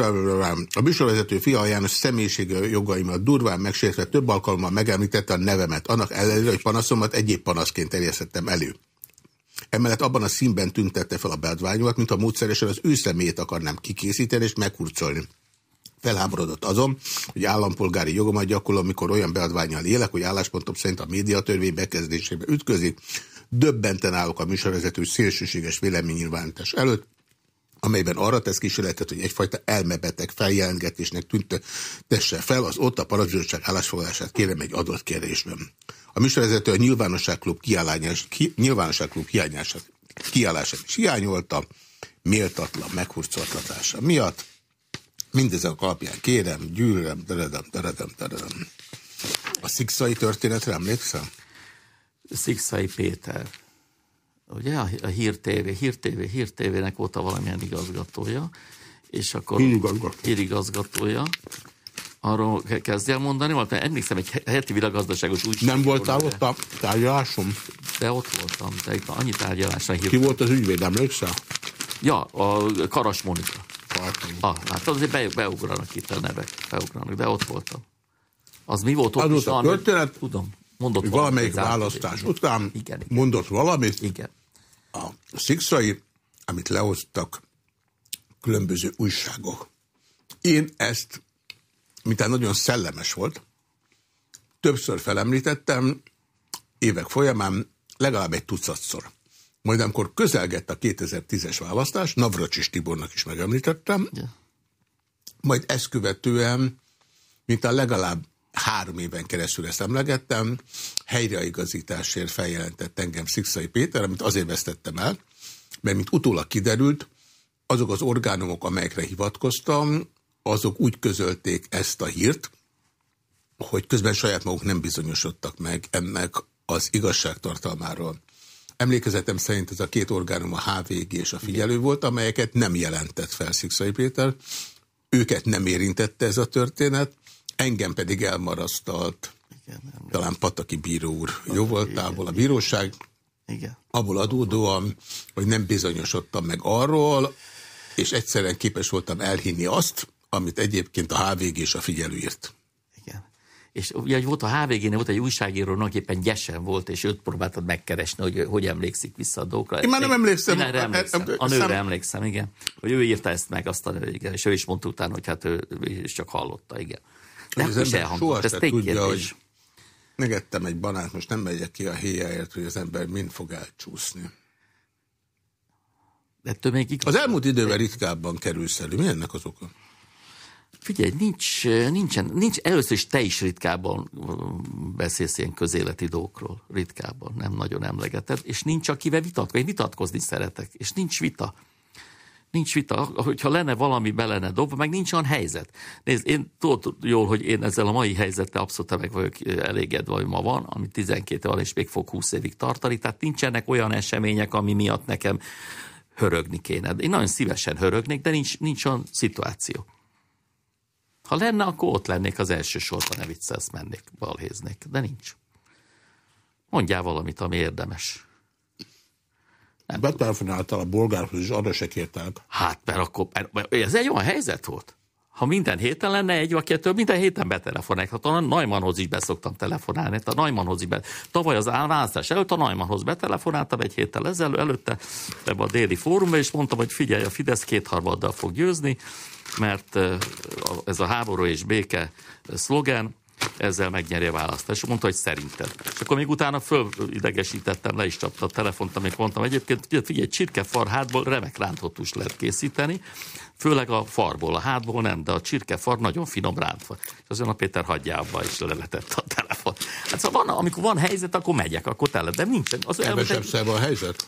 a műsorvezető Fia János személyisége jogaimat durván megsértve több alkalommal megemlítette a nevemet, annak ellenére, hogy panaszomat egyéb panaszként terjesztettem elő. Emellett abban a színben tüntette fel a beadványomat, mint a módszeresen az ő személyét akarnám kikészíteni és meghurcolni. Felháborodott azon, hogy állampolgári jogomat gyakorlom, mikor olyan beadványjal élek, hogy álláspontom szerint a médiatörvény bekezdésébe ütközik. Döbbenten állok a műsorvezető szélsőséges véleménynyilvánítás előtt, amelyben arra tesz kísérletet, hogy egyfajta elmebeteg feljelentgetésnek tüntesse fel az ott a paradizsosság állásfoglalását kérem egy adott kérdésben. A műsorvezető a nyilvánosságklub, ki, nyilvánosságklub hiányását, kiállását is hiányolta, méltatlan meghurcoltatása miatt. Mindezek alapján kérem, gyűlölem, teredem, teredem, teredem. A szikszai történetre emlékszem? Szikszai Péter ugye, a Hír TV, Hír TV, Hír TV-nek volt a valamilyen igazgatója, és akkor hírigazgatója. hírigazgatója, arról kezdj el mondani, mert emlékszem, egy heti világgazdaságos úgy. Nem voltál ott a tárgyalásom? De ott voltam, de itt annyi tárgyaláson hírt. Ki volt az ügyvéd, emlékszel? Ja, a Karas Monika. Ah, látod, azért be, beugranak itt a nevek, beugranak, de ott voltam. Az mi volt ott? Az volt a történet, tudom. Mondott valamelyik választás után igen, igen. mondott valamit. Igen. A szikszai, amit lehoztak különböző újságok. Én ezt, mintán nagyon szellemes volt, többször felemlítettem, évek folyamán legalább egy tucatszor. Majd amikor közelgett a 2010-es választás, Navracsis Tibornak is megemlítettem, majd ezt követően, mint a legalább három éven keresztül ezt emlegettem, helyreigazításért feljelentett engem Szikszai Péter, amit azért vesztettem el, mert mint utólag kiderült, azok az orgánumok, amelyekre hivatkoztam, azok úgy közölték ezt a hírt, hogy közben saját maguk nem bizonyosodtak meg ennek az igazságtartalmáról. Emlékezetem szerint ez a két orgánum a HVG és a figyelő volt, amelyeket nem jelentett fel Szikszai Péter. Őket nem érintette ez a történet, Engem pedig elmarasztalt. Igen, nem talán Pataki bíró úr jó voltából a bíróság. Igen. Abból adódóan, hogy nem bizonyosodtam meg arról, és egyszerűen képes voltam elhinni azt, amit egyébként a HVG és a figyelő írt. Igen. És ugye volt a HVG-nél volt egy újságíró, nagyképpen gyesen volt, és őt próbáltad megkeresni, hogy hogy emlékszik vissza a dolgokra. Én már nem emlékszem. Én emlékszem. A nőre emlékszem, igen. Hogy ő írta ezt meg, azt a nő, igen. És ő is mondta utána, hogy hát ő, ő is csak hallotta, igen. Nem az ember soha ez tudja, hogy megettem egy banát, most nem megyek ki a héjáért, hogy az ember mind fog elcsúszni. Ettől még igaz. Az elmúlt időben ritkábban kerülsz elő. Mi ennek az oka? Figyelj, nincs, nincsen, nincs, először is te is ritkábban beszélsz ilyen közéleti dolgokról, ritkábban, nem nagyon emlegeted, és nincs akivel vitatkozni, én vitatkozni szeretek, és nincs vita nincs vita, hogyha lenne valami be lenne dobva, meg nincs olyan helyzet. Nézd, én tudod jól, hogy én ezzel a mai helyzettel abszolút meg vagyok elégedve, hogy ma van, ami 12 van, és még fog 20 évig tartani, tehát nincsenek olyan események, ami miatt nekem hörögni kéne. Én nagyon szívesen hörögnék, de nincs, nincs olyan szituáció. Ha lenne, akkor ott lennék az első sorban, ne viccelsz, mennék, balhéznék, de nincs. Mondjál valamit, ami érdemes. Nem Betelefonáltál a bolgárhoz, és arra se kértek. Hát, mert akkor, mert ez egy olyan helyzet volt. Ha minden héten lenne egy vagy kettő, minden héten betelefonálják. Hát a Naimannhoz is beszoktam telefonálni. Hát a Naimannhoz is be... Tavaly az választás előtt a Naimannhoz betelefonáltam egy héttel ezelőtt, előtte ebbe a déli fórumba, és mondtam, hogy figyelj, a Fidesz kétharmaddal fog győzni, mert ez a háború és béke szlogen, ezzel megnyeri a választást. És mondta, hogy szerinted. És akkor még utána fölidegesítettem, le is csapta a telefont, amikor mondtam, egyébként figyelj, csirkefar hátból remek rántottust lehet készíteni, főleg a farból, a hátból nem, de a csirkefar nagyon finom rántva. És azon a Péter hagyja abba, és leletett a telefon. Hát szóval van, amikor van helyzet, akkor megyek, akkor tele, de nincsen. Az kevesebb egy... a helyzet?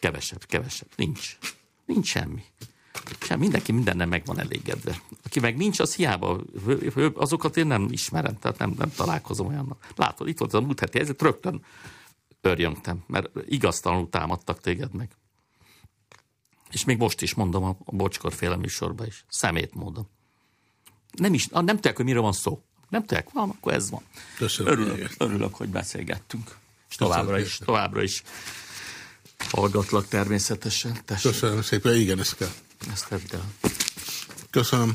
Kevesebb, kevesebb. Nincs. Nincs semmi. Sem, mindenki mindennel meg van elégedve. Aki meg nincs, az hiába. Azokat én nem ismerem, tehát nem, nem találkozom olyannak. Látod, itt volt az a múlt heti helyzet, rögtön örjöngtem, mert igaztalanul támadtak téged meg. És még most is mondom a, a Bocskor féle műsorban is, szemét módon. Nem is, nem tudják, hogy miről van szó. Nem tudják, van, akkor ez van. Köszönöm. Örülök, örülök, hogy beszélgettünk. És továbbra is, továbbra is hallgatlak természetesen. Tessék. Köszönöm szépen, igen, ezt kell. Ezt tedd el. Köszönöm.